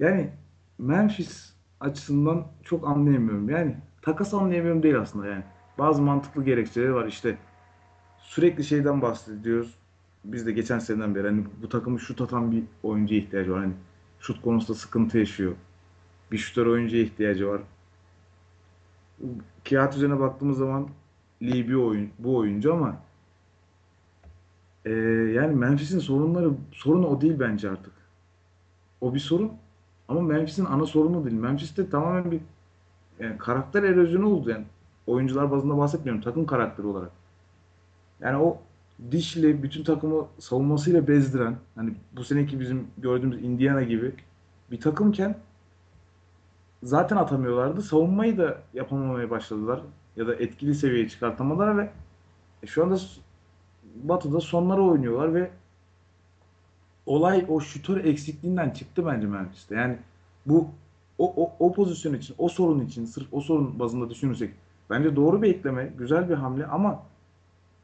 yani Memphis açısından çok anlayamıyorum. Yani takas anlayamıyorum değil aslında yani. Bazı mantıklı gerekçeleri var işte. Sürekli şeyden bahsediyoruz. Biz de geçen seneden beri hani bu takımın şut atan bir oyuncuya ihtiyacı var. Hani şut konusunda sıkıntı yaşıyor. Bir şutör oyuncuya ihtiyacı var. Kağıt üzerine baktığımız zaman Lee bir oyun, bu oyuncu ama eee, yani Memphis'in sorunları sorunu o değil bence artık. O bir sorun ama Memphis'in ana sorunu değil. Memphis'te tamamen bir yani karakter erozyonu oldu yani. Oyuncular bazında bahsetmiyorum. Takım karakteri olarak. Yani o dişli bütün takımı savunmasıyla bezdiren hani bu seneki bizim gördüğümüz Indiana gibi bir takımken zaten atamıyorlardı. Savunmayı da yapamamaya başladılar. Ya da etkili seviyeye çıkartamadılar ve e, şu anda Batı'da sonlara oynuyorlar ve olay o şutör eksikliğinden çıktı bence Memphis'te. Yani bu o, o, o pozisyon için, o sorun için, sırf o sorun bazında düşünürsek bence doğru bir ekleme, güzel bir hamle ama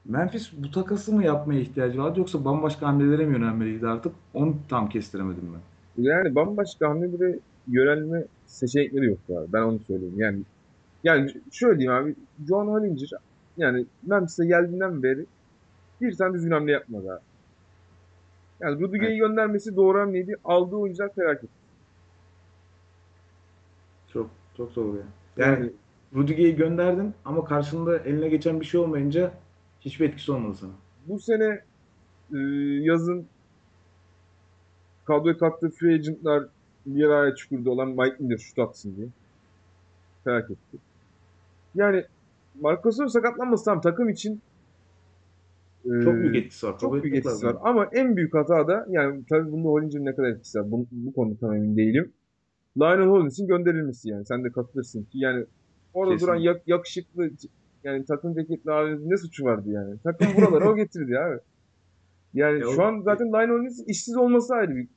Memphis bu takası mı yapmaya ihtiyacı vardı yoksa bambaşka hamlelere mi yönelmeliydi artık? Onu tam kestiremedim ben.
Yani bambaşka hamlelere yönelme seçenekleri yok abi. Ben onu söyleyeyim. Yani Yani şöyle diyeyim abi. John Hollinger yani Memphis'e geldiğinden beri bir tane düzgün hamle yapmadı abi. Yani
Evet,
Rudiger'i göndermesi doğru hamleydi. Aldığı oyuncular felaket.
çok çok doğru ya. Yani
Yani
Rudiger'i gönderdin ama karşında eline geçen bir şey olmayınca hiçbir etkisi olmadı sana.
bu sene e, yazın kadroya kattığı free agentlar bir araya çukurda olan Mike Miller şut atsın diye. Felaketti. Yani Gasol sakatlanması tamam takım için
Çok büyük etkisi var.
Çok büyük etkisi var. Ama en büyük hata da yani tabii bunda Hollinger'ın ne kadar etkisi var. Bu, bu konuda tam emin değilim. Lionel Hollins'in gönderilmesi yani. Sen de katılırsın ki yani orada duran
Kesin.
yak- yakışıklı yani takım ceketli abinin ne suçu vardı yani. Takım buralara o getirdi abi. Yani
Ya
şu
o,
an zaten Lionel Hollins işsiz olması ayrı bir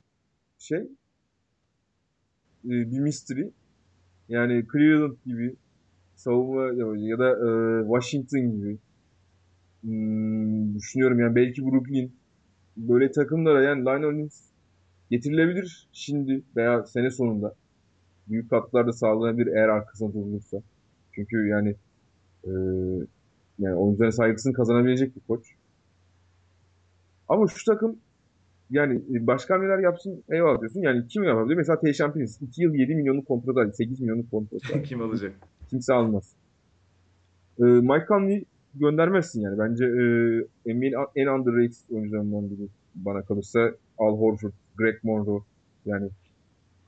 şey. e, Bir mystery. Yani Cleveland gibi savunma ya da e, Washington gibi Hmm, düşünüyorum yani belki Brooklyn böyle takımlara yani Lionel Hollins getirilebilir şimdi veya sene sonunda. Büyük katkılar da sağlanabilir eğer arkasında durulursa. Çünkü yani e, yani oyuncuların saygısını kazanabilecek bir koç. Ama şu takım yani e, başka hamleler yapsın eyvallah diyorsun. Yani kim yapabilir? Mesela Tayshaun Prince 2 yıl 7 milyonluk kontratı var. 8 milyonluk kontratı var.
kim alacak?
Kimse almaz. E, Mike Conley göndermezsin yani. Bence e, NBA'in en underrated oyuncularından biri bana kalırsa Al Horford, Greg Monroe. Yani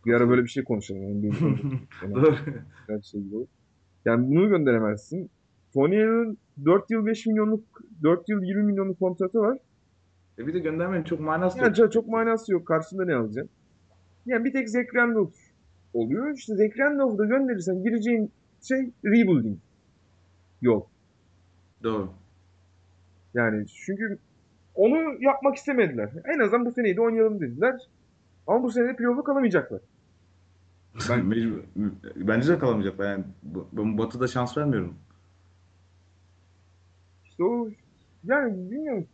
bir ara böyle bir şey konuşalım. Her şey gibi. Yani bunu gönderemezsin. Tony Allen'ın 4 yıl 5 milyonluk 4 yıl 20 milyonluk kontratı var.
E bir de göndermenin çok manası
Yani
yok.
çok, manası yok. Karşında ne alacaksın? Yani bir tek Zach Randolph oluyor. İşte Zach Randolph'u da gönderirsen gireceğin şey rebuilding yol.
Doğru.
Yani çünkü onu yapmak istemediler. En azından bu seneyi de oynayalım dediler. Ama bu sene de playoff'a kalamayacaklar. Ben
Mecbur. Bence de kalamayacaklar. Yani bu- ben Batı'da şans vermiyorum.
işte o yani bilmiyorum.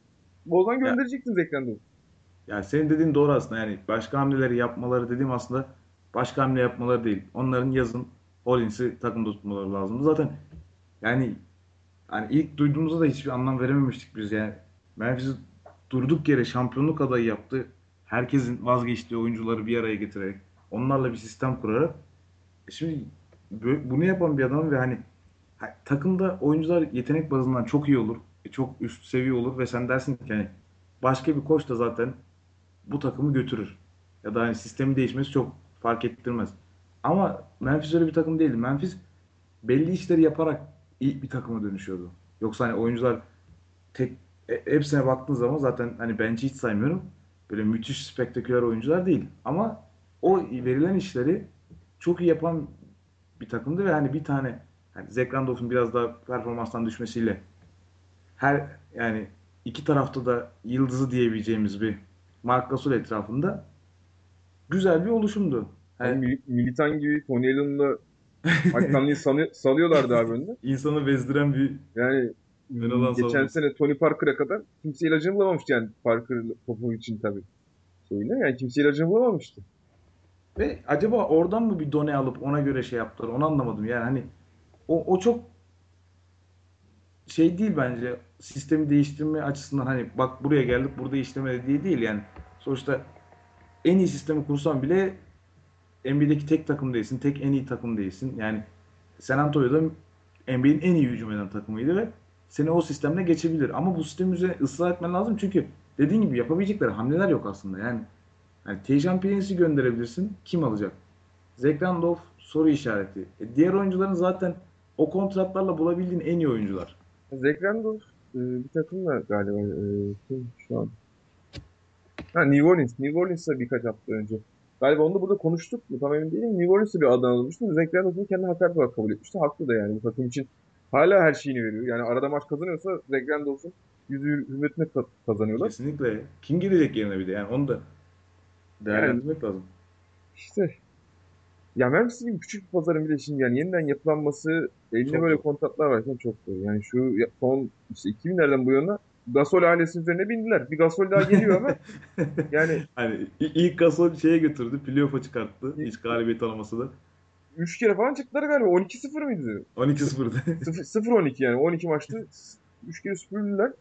Bozan
Ya,
gönderecektin Zach Randolph'u.
yani senin dediğin doğru aslında. Yani başka hamleleri yapmaları dediğim aslında başka hamle yapmaları değil. Onların yazın Hollins'i takımda tutmaları lazım. Zaten yani yani ilk duyduğumuzda da hiçbir anlam verememiştik biz. Yani Memphis durduk yere şampiyonluk adayı yaptı. Herkesin vazgeçtiği oyuncuları bir araya getirerek, onlarla bir sistem kurarak. E Şimdi bunu yapan bir adam ve hani ha- takımda oyuncular yetenek bazından çok iyi olur. e, Çok üst seviye olur ve sen dersin ki hani başka bir koç da zaten bu takımı götürür. Ya da hani sistemi değişmesi çok fark ettirmez. Ama Memphis öyle bir takım değildi. Memphis belli işleri yaparak iyi bir takıma dönüşüyordu. Yoksa hani oyuncular tek e- hepsine baktığın zaman zaten hani bench'i hiç saymıyorum. Böyle müthiş spektaküler oyuncular değil. Ama o verilen işleri çok iyi yapan bir takımdı ve hani bir tane hani Zach Randolph'un biraz daha performanstan düşmesiyle her yani iki tarafta da yıldızı diyebileceğimiz bir Marc Gasol etrafında güzel bir oluşumdu. Yani
Mil- Militan gibi Tony Allen'la Conley'i sanı- salıyorlardı abi önüne.
insanı bezdiren bir
Yani geçen
savunması.
sene Tony Parker'a kadar kimse ilacını bulamamıştı yani Parker topu için tabii. Şeyle yani kimse ilacını bulamamıştı.
Ve acaba oradan mı bir done alıp ona göre şey yaptılar? Onu anlamadım. Yani hani o, o çok şey değil bence. Sistemi değiştirme açısından hani bak buraya geldik burada işlemedi diye değil yani. Sonuçta en iyi sistemi kursan bile NBA'deki tek takım değilsin. Tek en iyi takım değilsin. Yani San Antonio'da NBA'in en iyi hücum eden takımıydı ve seni o sistemle geçebilir. Ama bu sistem üzerine ısrar etmen lazım çünkü dediğin gibi yapabilecekleri hamleler yok aslında. Yani yani Tayshaun Prince'i gönderebilirsin. Kim alacak? Zach Randolph soru işareti. E, diğer oyuncuların zaten o kontratlarla bulabildiğin en iyi oyuncular.
Zach Randolph e, bir takımla galiba e, şu an ha New Orleans. New Orleans'la birkaç hafta önce. Galiba onu da burada konuştuk mu tam emin değilim. New Orleans'la bir adı anılmıştı. Zach Randolph'un kendi hakaret olarak kabul etmişti. Haklı da yani bu takım için hala her şeyini veriyor. Yani arada maç kazanıyorsa Zach Randolph'un yüzü hürmetine ka- kazanıyorlar.
Kesinlikle. Kim gelecek yerine bir de? Yani onu da
Yani
değerlendirmek lazım.
işte ya Memphis gibi küçük bir pazarın bile şimdi yani yeniden yapılanması elinde
Çok
böyle
zor.
kontratlar varken çok zor. Yani şu son işte 2000'lerden bu yana Gasol ailesinin üzerine bindiler. Bir Gasol daha geliyor ama yani
Hani ilk Gasol şeye götürdü. Playoff'a çıkarttı. Hiç galibiyet alması da.
3 kere falan çıktılar galiba. 12-0 mıydı?
12-0'dı.
0-12 yani. 12 maçta 3 kere süpürdüler.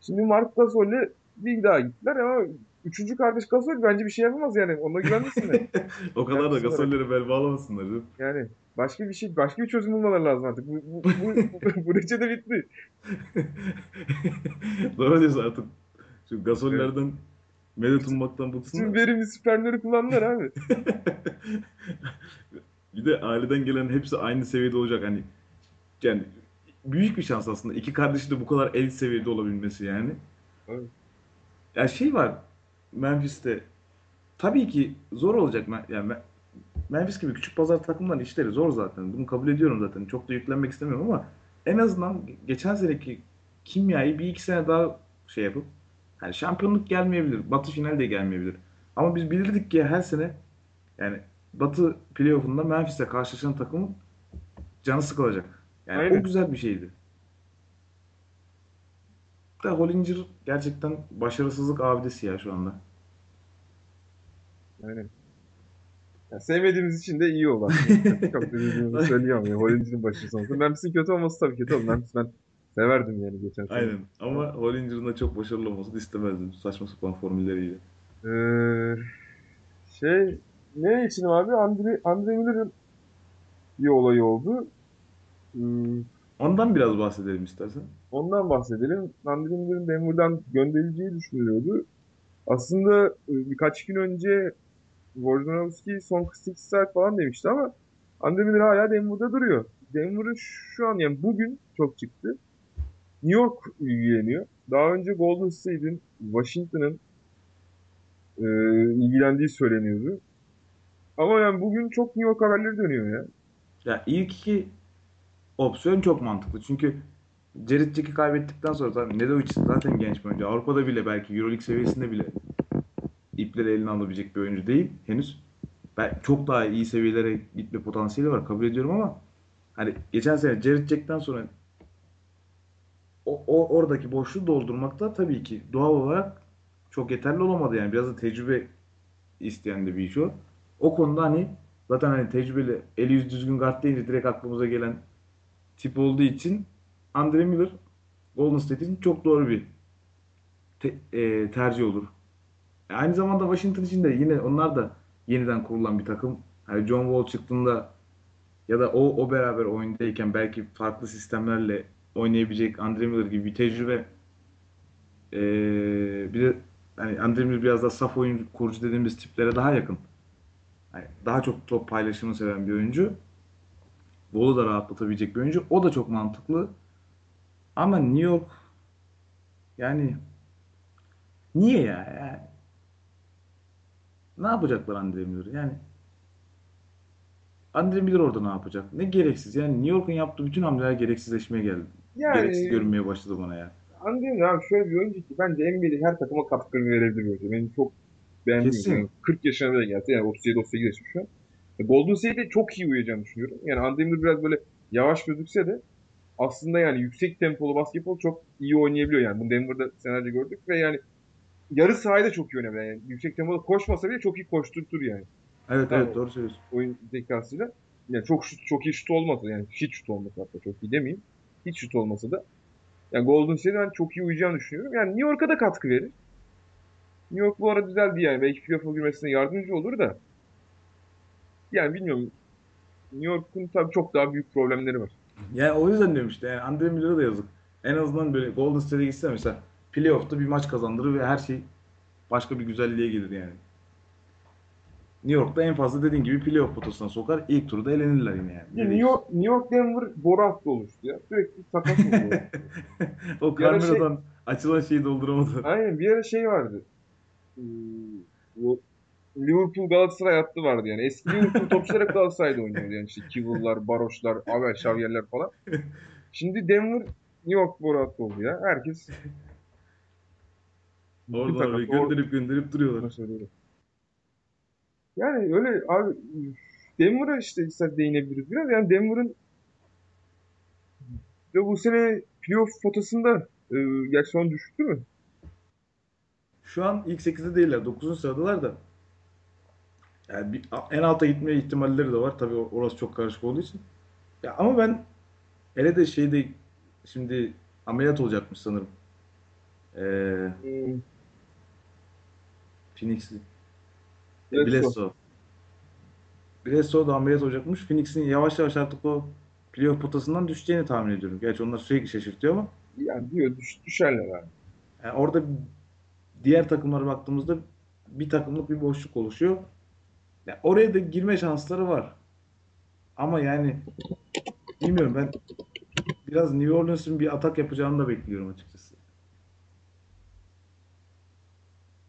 Şimdi Mark Gasol'le bir daha gittiler ama üçüncü kardeş Gasol bence bir şey yapamaz yani. Ona güvenmesinler.
o kadar da
Haklısın
Gasol'leri bel bağlamasınlar canım.
Yani başka bir şey, başka bir çözüm bulmaları lazım artık. Bu, bu, bu, bu, bu reçete bitti.
Doğru diyorsun artık. Şu Gasol'lerden medet ummaktan
Tüm
bıksınlar.
verimli spermleri kullandılar abi.
bir de aileden gelen hepsi aynı seviyede olacak. Hani yani büyük bir şans aslında. İki kardeşi de bu kadar elit seviyede olabilmesi yani.
Evet.
Ya şey var Memphis'te tabii ki zor olacak. Yani Me- Memphis gibi küçük pazar takımların işleri zor zaten. Bunu kabul ediyorum zaten. Çok da yüklenmek istemiyorum ama en azından geçen seneki kimyayı bir iki sene daha şey yapıp yani şampiyonluk gelmeyebilir. Batı final de gelmeyebilir. Ama biz bilirdik ki her sene yani Batı playoff'unda Memphis'le karşılaşan takımın canı sıkılacak. Yani
Aynen.
o güzel bir şeydi. Da Hollinger gerçekten başarısızlık abidesi ya şu anda.
Aynen. Ya sevmediğimiz için de iyi aslında. Çok dediğimizi söyleyemem. Yani. Hollinger'ın başı sonuçta. Memphis'in kötü olması tabii kötü oldu. Memphis ben severdim yani geçen sene.
Aynen. Ama Hollinger'ın da çok başarılı olmasını istemezdim. Saçma sapan formülleriyle.
Ee, şey ne için abi? Andre, Andre Miller'ın bir olayı oldu. Hmm,
Ondan biraz bahsedelim istersen.
ondan bahsedelim. Andre Miller'ın Denver'dan gönderileceği düşünülüyordu. Aslında e, birkaç gün önce Wojnarowski son 48 saat falan demişti ama Andre Miller hala Denver'da duruyor. Denver'ın şu an yani bugün çok çıktı. New York ilgileniyor. Daha önce Golden State'in, Washington'ın e, ilgilendiği söyleniyordu. Ama yani bugün çok New York haberleri dönüyor ya.
Ya ilk iki opsiyon çok mantıklı. Çünkü Jared Jack'i kaybettikten sonra zaten Nedovic zaten genç bir oyuncu. Avrupa'da bile belki Euroleague seviyesinde bile ipleri eline alabilecek bir oyuncu değil henüz. Ben çok daha iyi seviyelere gitme potansiyeli var kabul ediyorum ama hani geçen sene Jared Jack'ten sonra o, o oradaki boşluğu doldurmakta tabii ki doğal olarak çok yeterli olamadı yani. Biraz da tecrübe isteyen de bir iş o. O konuda hani zaten hani tecrübeli eli yüz düzgün guard deyince direkt aklımıza gelen tip olduğu için Andre Miller Golden State için çok doğru bir te- e, tercih olur. E, Aynı zamanda Washington için de yine onlar da yeniden kurulan bir takım. Hani John Wall çıktığında ya da o o beraber oyundayken belki farklı sistemlerle oynayabilecek Andre Miller gibi bir tecrübe e, bir de hani Andre Miller biraz daha saf oyun kurucu dediğimiz tiplere daha yakın. Yani daha çok top paylaşımı seven bir oyuncu. Wall'u da rahatlatabilecek bir oyuncu. O da çok mantıklı. Ama New York yani niye ya? Yani ne yapacaklar Andre Miller? Yani Andre Miller orada ne yapacak? Ne gereksiz. Yani New York'un yaptığı bütün hamleler gereksizleşmeye geldi. Gereksiz
Yani
görünmeye başladı bana ya.
Andre Miller abi şöyle bir oyuncu ki bence NBA'de her takıma katkı verebilir bir oyuncu. Benim çok beğendiğim.
Kesin.
Yani 40 yaşına bile gelse yani 37-38 yaşında şu an. Golden State'de çok iyi uyuyacağını düşünüyorum. Yani Andre Miller biraz böyle yavaş gözükse de aslında yani yüksek tempolu basketbol çok iyi oynayabiliyor yani. Bunu Denver'da senelerce gördük ve yani yarı sahayı da çok iyi oynayabiliyor. Yani yüksek tempolu koşmasa bile çok iyi koşturtur yani.
Evet
Tamam.
evet doğru söylüyorsun.
Oyun zekasıyla. Yani çok şut, çok iyi şut olmasa yani hiç şut olmasa hatta çok iyi demeyeyim. Hiç şut olmasa da yani Golden State'e ben çok iyi uyacağını düşünüyorum. Yani New York'a da katkı verir. New York bu ara düzeldi yani. Belki playoff'a girmesine yardımcı olur da. Yani bilmiyorum. New York'un tabii çok daha büyük problemleri var.
Yani o yüzden diyorum işte yani Andre Miller'a da yazık. En azından böyle Golden State'e gitse mesela playoff'ta bir maç kazandırır ve her şey başka bir güzelliğe gelir yani. New York'ta en fazla dediğin gibi playoff potasına sokar. ilk turda elenirler yine yani.
Ya New York, New York Denver boru hattı oluştu ya. Sürekli takas oluyor.
o
ara şey-
Carmelo'dan açılan şeyi dolduramadı.
Aynen bir ara şey vardı. Bu Liverpool Galatasaray hattı vardı yani. Eski Liverpool topçular hep Galatasaray'da oynuyordu yani işte Kivullar, Baroşlar, Abel, Xavier'ler falan. Şimdi Denver New York boru hattı oldu ya. Herkes takım-
oraya gönderip gönderip duruyorlar.
Yani öyle abi Denver'a işte ister değinebiliriz biraz. Yani Denver'ın de bu sene playoff potasında e, gerçi son düştü mü?
Şu an ilk 8'de değiller. 9. sıradalar da. Yani bir, en alta gitme ihtimalleri de var. Tabii or- orası çok karışık olduğu için. Ya ama ben hele de şeyde şimdi ameliyat olacakmış sanırım. Ee,
Hmm,
Phoenix'li.
Bledsoe.
Bledsoe da ameliyat olacakmış. Phoenix'in yavaş yavaş artık o playoff potasından düşeceğini tahmin ediyorum. Gerçi onlar sürekli şaşırtıyor ama
yani diyor düş, düşerler abi.
yani orada diğer takımlara baktığımızda bir takımlık bir boşluk oluşuyor. Ya oraya da girme şansları var. Ama yani bilmiyorum ben biraz New Orleans'ın bir atak yapacağını da bekliyorum açıkçası.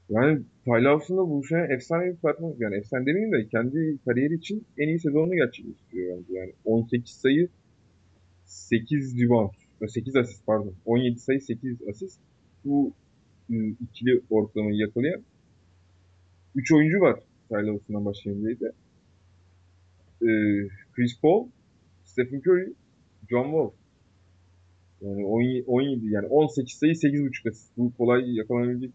Yani Tyler Hawson'da bu sene efsane bir performans. Yani efsane demeyeyim de kendi kariyeri için en iyi sezonunu gerçekleştiriyor bence. Yani 18 sayı 8 rebound. 8 asist pardon. 17 sayı 8 asist. Bu ıı, ikili ortalamayı yakalayan 3 oyuncu var Hawson'dan başka NBA'de. Ee, Chris Paul, Stephen Curry, John Wall. Yani 17, 17 yani 18 sayı 8.5 asist. Bu kolay yakalanabilecek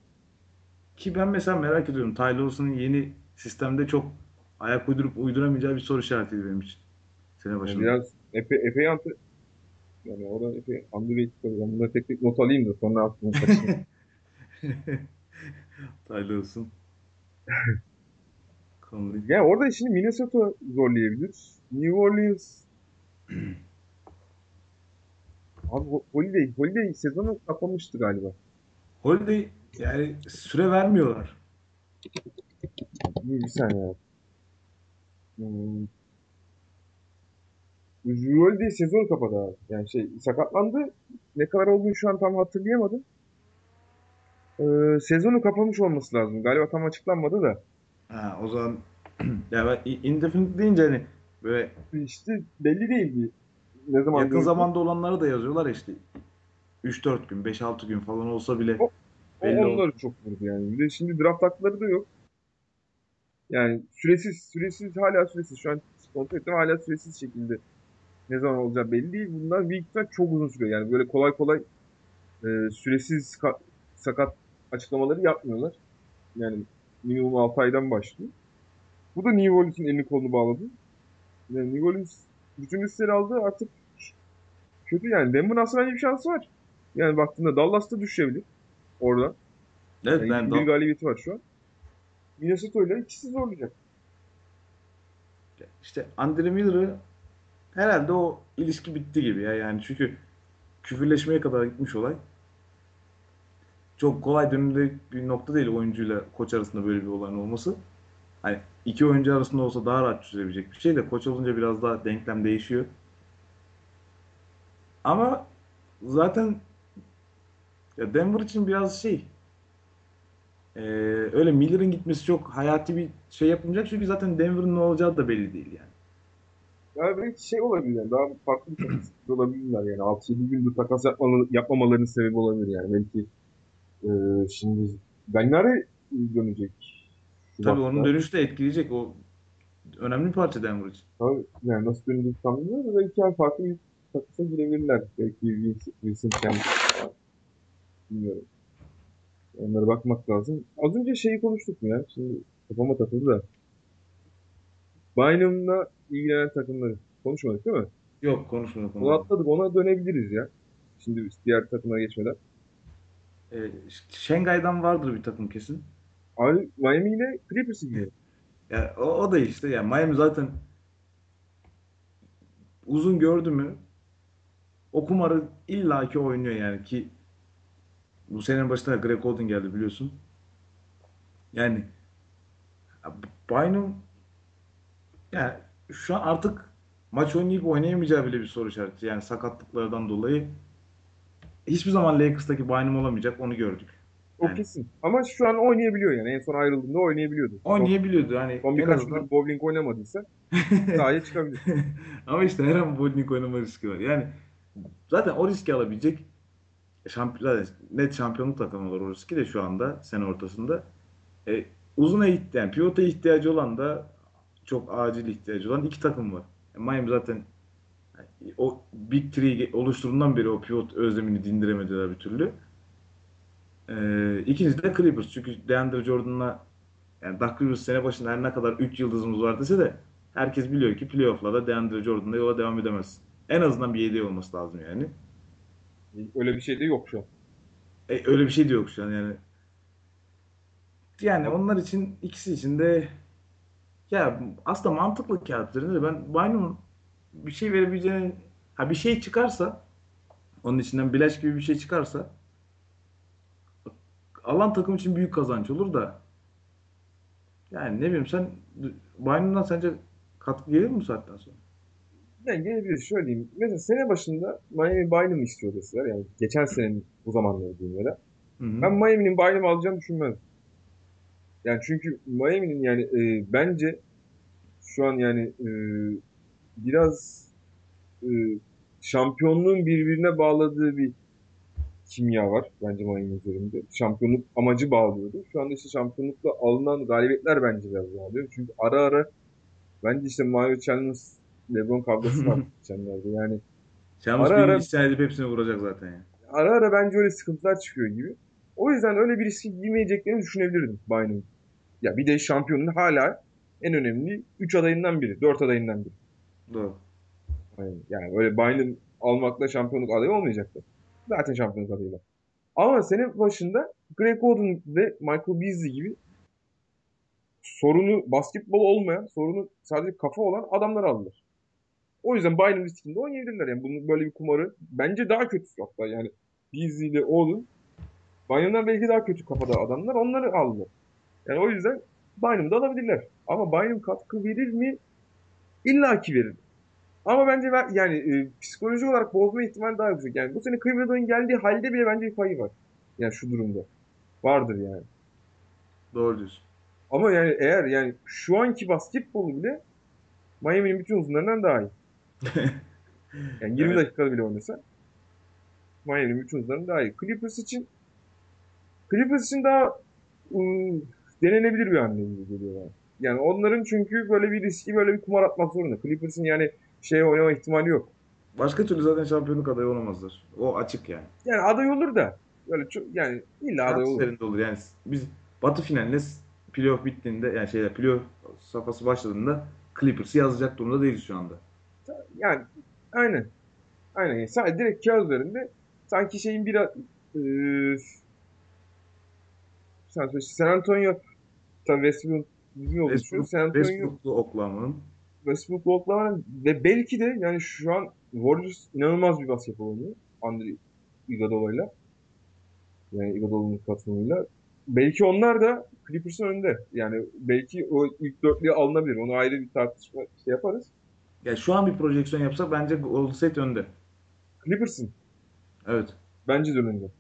Ki ben mesela merak ediyorum. Tyler Lawson'ın yeni sistemde çok ayak uydurup uyduramayacağı bir soru işaretiydi benim için. Sene
Yani
başında.
biraz epey, epey antı yani o da epey underrated tabii. Ben bunları tek tek not alayım da sonra aklıma kaçsın.
Tyler Lawson. Conley.
yani orada şimdi Minnesota zorlayabilir. New Orleans Abi Ho- Holiday, Holiday sezonu kapamıştı galiba.
Holiday yani süre vermiyorlar.
Bir, bir saniye. Hmm. Holiday sezonu kapadı abi. Yani şey sakatlandı. Ne kadar olduğunu şu an tam hatırlayamadım. Ee, sezonu kapamış olması lazım. Galiba tam açıklanmadı da.
Ha, o zaman ya ben indefinite deyince hani böyle
İşte belli değildi. Ne zaman
yakın zamanda olanları da yazıyorlar ya işte 3-4 gün, 5-6 gün falan olsa bile
O-
belli
onları çok vurdu yani. Bir de şimdi draft hakları da yok. Yani süresiz, süresiz hala süresiz. Şu an kontrol ettim hala süresiz şekilde ne zaman olacağı belli değil. Bunlar büyük ihtimal çok uzun sürüyor. Yani böyle kolay kolay e, süresiz ka- sakat açıklamaları yapmıyorlar. Yani minimum 6 aydan başlıyor. Bu da New Orleans'ın elini kolunu bağladı. Yani New Orleans bütün listeleri aldı artık kötü yani. Denver'ın aslında bence bir şansı var. Yani baktığında Dallas'ta düşebilir oradan.
Evet
Yani
ben
bir galibiyeti var şu an. Minnesota ile ikisi zorlayacak.
işte Andre Miller'ı herhalde o ilişki bitti gibi ya yani çünkü küfürleşmeye kadar gitmiş olay. Çok kolay dönülecek bir nokta değil oyuncuyla koç arasında böyle bir olayın olması. Hani iki oyuncu arasında olsa daha rahat çözebilecek bir şey de koç olunca biraz daha denklem değişiyor. Ama zaten ya Denver için biraz şey eee, öyle Miller'ın gitmesi çok hayati bir şey yapmayacak çünkü zaten Denver'ın ne olacağı da belli değil yani.
Yani belki şey olabilir yani daha farklı bir takas olabilirler yani 6-7 gündür takas yapmamalarının sebebi olabilir yani belki e, şimdi Galinari dönecek.
Tabii
Şubat'ta.
onun dönüşü de etkileyecek o önemli bir parça Denver için.
Tabii, yani nasıl dönecek tam bilmiyorum da yani farklı bir takasa girebilirler. Belki Wilson, falan. Bilmiyorum. Onlara bakmak lazım. Az önce şeyi konuştuk mu ya? Şimdi kafama takıldı da. Bynum'la ilgilenen takımları konuşmadık değil mi?
Yok konuşmadık
Onu atladık. Ona dönebiliriz ya. Şimdi diğer takımlara geçmeden.
Ee, Şengay'dan vardır bir takım kesin.
Abi Miami ile Clippers'ı gidiyor.
Ya o, o da işte yani Miami zaten uzun gördü mü o kumarı illaki oynuyor yani ki bu senenin başında Greg Oden geldi biliyorsun. Yani ya Bynum yani şu an artık maç oynayıp oynayamayacağı bile bir soru işareti. Yani sakatlıklardan dolayı hiçbir zaman Lakers'taki Bynum olamayacak onu gördük.
O
Yani
kesin. Ama şu an oynayabiliyor yani. En son ayrıldığında oynayabiliyordu.
Oynayabiliyordu hani
son birkaç
azından
gündür bowling oynamadıysa sahaya çıkabilir.
Ama işte her an bowling oynama riski var. Yani zaten o riski alabilecek şampiyon, zaten net şampiyonluk takımı var o riski de şu anda sene ortasında. E, uzuna ihtiyacı, yani pivota ihtiyacı olan da çok acil ihtiyacı olan iki takım var. E, Miami zaten o Big Three oluşturduğundan beri o pivot özlemini dindiremediler bir türlü. E, ikincisi de Clippers. Çünkü DeAndre Jordan'la Yani Doug Rivers sene başında her ne kadar 3 yıldızımız var dese de herkes biliyor ki playoff'larda DeAndre Jordan'la yola devam edemez. En azından bir yedeği olması lazım yani.
Öyle bir şey de yok şu an.
E, öyle bir şey de yok şu an yani. Yani onlar için ikisi için de ya aslında mantıklı kağıt üzerinde de ben Bynum'un bir şey verebileceğini ha bir şey çıkarsa onun içinden Bilaş gibi bir şey çıkarsa alan takım için büyük kazanç olur da yani ne bileyim sen Bynum'dan sence katkı gelir mi bu saatten sonra?
Yani gelebilir şöyle diyeyim. Mesela sene başında Miami Bynum istiyor deseler. Yani geçen senenin bu zamanları diyeyim ya da.
Hı hı.
Ben Miami'nin Bynum alacağını düşünmezdim. Yani çünkü Miami'nin yani e, bence şu an yani e, biraz e, şampiyonluğun birbirine bağladığı bir kimya var bence Miami üzerinde. Şampiyonluk amacı bağlıyordu. Şu anda işte şampiyonlukla alınan galibiyetler bence biraz bağlıyor. Çünkü ara ara bence işte Mario Chalmers LeBron kavgası var geçenlerde. Yani
Chalmers
Ara
bir
ara-
isyan edip hepsini vuracak zaten ya.
ara ara bence öyle sıkıntılar çıkıyor gibi. O yüzden öyle bir riski girmeyeceklerini düşünebilirdim Bayern'in. Ya bir de şampiyonun hala en önemli 3 adayından biri, 4 adayından biri.
Doğru.
Yani, yani öyle Bayern'in almakla şampiyonluk adayı olmayacaktı. Zaten şampiyonluk adayılar. Ama sene başında Greg Oden ve Michael Beasley gibi sorunu basketbol olmayan, sorunu sadece kafa olan adamlar aldılar. O yüzden Bayern riskinde oynayabilirler. Yani bunun böyle bir kumarı bence daha kötüsü hatta yani Beasley ile Oden Bayern'dan belki daha kötü kafada adamlar onları aldılar. Yani o yüzden Bayern'ı da alabilirler. Ama Bayern katkı verir mi? İlla ki verir. Ama bence ben, yani e, psikoloji olarak bozma ihtimali daha yüksek. Yani bu sene Cleveland'ın geldiği halde bile bence bir payı var. Yani şu durumda. Vardır yani.
Doğru diyorsun.
Ama yani eğer yani şu anki basketbolu bile Miami'nin bütün uzunlarından daha iyi. Yani 20
Evet.
dakikada bile oynasa Miami'nin bütün uzunlarından daha iyi. Clippers için Clippers için daha ıı, denenebilir bir hamle gibi geliyor bana. Yani onların çünkü böyle bir riski böyle bir kumar atmak zorunda. Clippers'ın yani şey oynama ihtimali yok.
Başka türlü zaten şampiyonluk adayı olamazlar. O açık yani.
Yani aday olur da böyle çok yani illa aday olur.
üzerinde olur. Yani biz Batı finaline playoff bittiğinde yani şeyde playoff safhası başladığında Clippers'ı yazacak durumda değiliz şu anda.
Yani aynen. Aynen. Yani sadece direkt kağıt üzerinde sanki şeyin sen söyle, San Antonio tabii Westbrook bizim oluşuyor.
Westbrook'lu Oklahoma'nın
Westbrook Oklahoma ve belki de yani şu an Warriors inanılmaz bir basketbol oynuyor. Andre Iguodala'yla. Yani Iguodala'nın katılımıyla. Belki onlar da Clippers'ın önünde. Yani belki o ilk dörtlüğe alınabilir. Onu ayrı bir tartışma şey yaparız.
ya şu an bir projeksiyon yapsak bence Golden State önde.
Clippers'ın
Evet.
bence de önünde.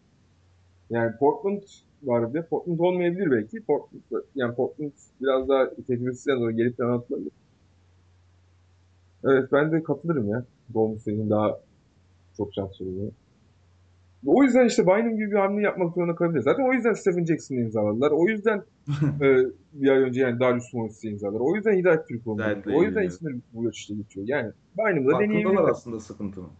Yani Portland var de. Portland olmayabilir belki. Portland, yani Portland biraz daha tecrübesizden sonra gelip falan atılabilir. Evet ben de katılırım ya. Golden State'in daha çok şans olduğunu. O yüzden işte Bynum gibi bir hamle yapmak zorunda kalabilir. Zaten o yüzden Stephen Jackson'ı imzaladılar. O yüzden e, bir ay önce yani Darius Morris'i imzaladılar. O yüzden Hidayet Türk oldu. O yüzden
ilgili.
isimler bu işte geçiyor. Yani Bynum'u da
Farkındalar
deneyebilirler.
aslında sıkıntının.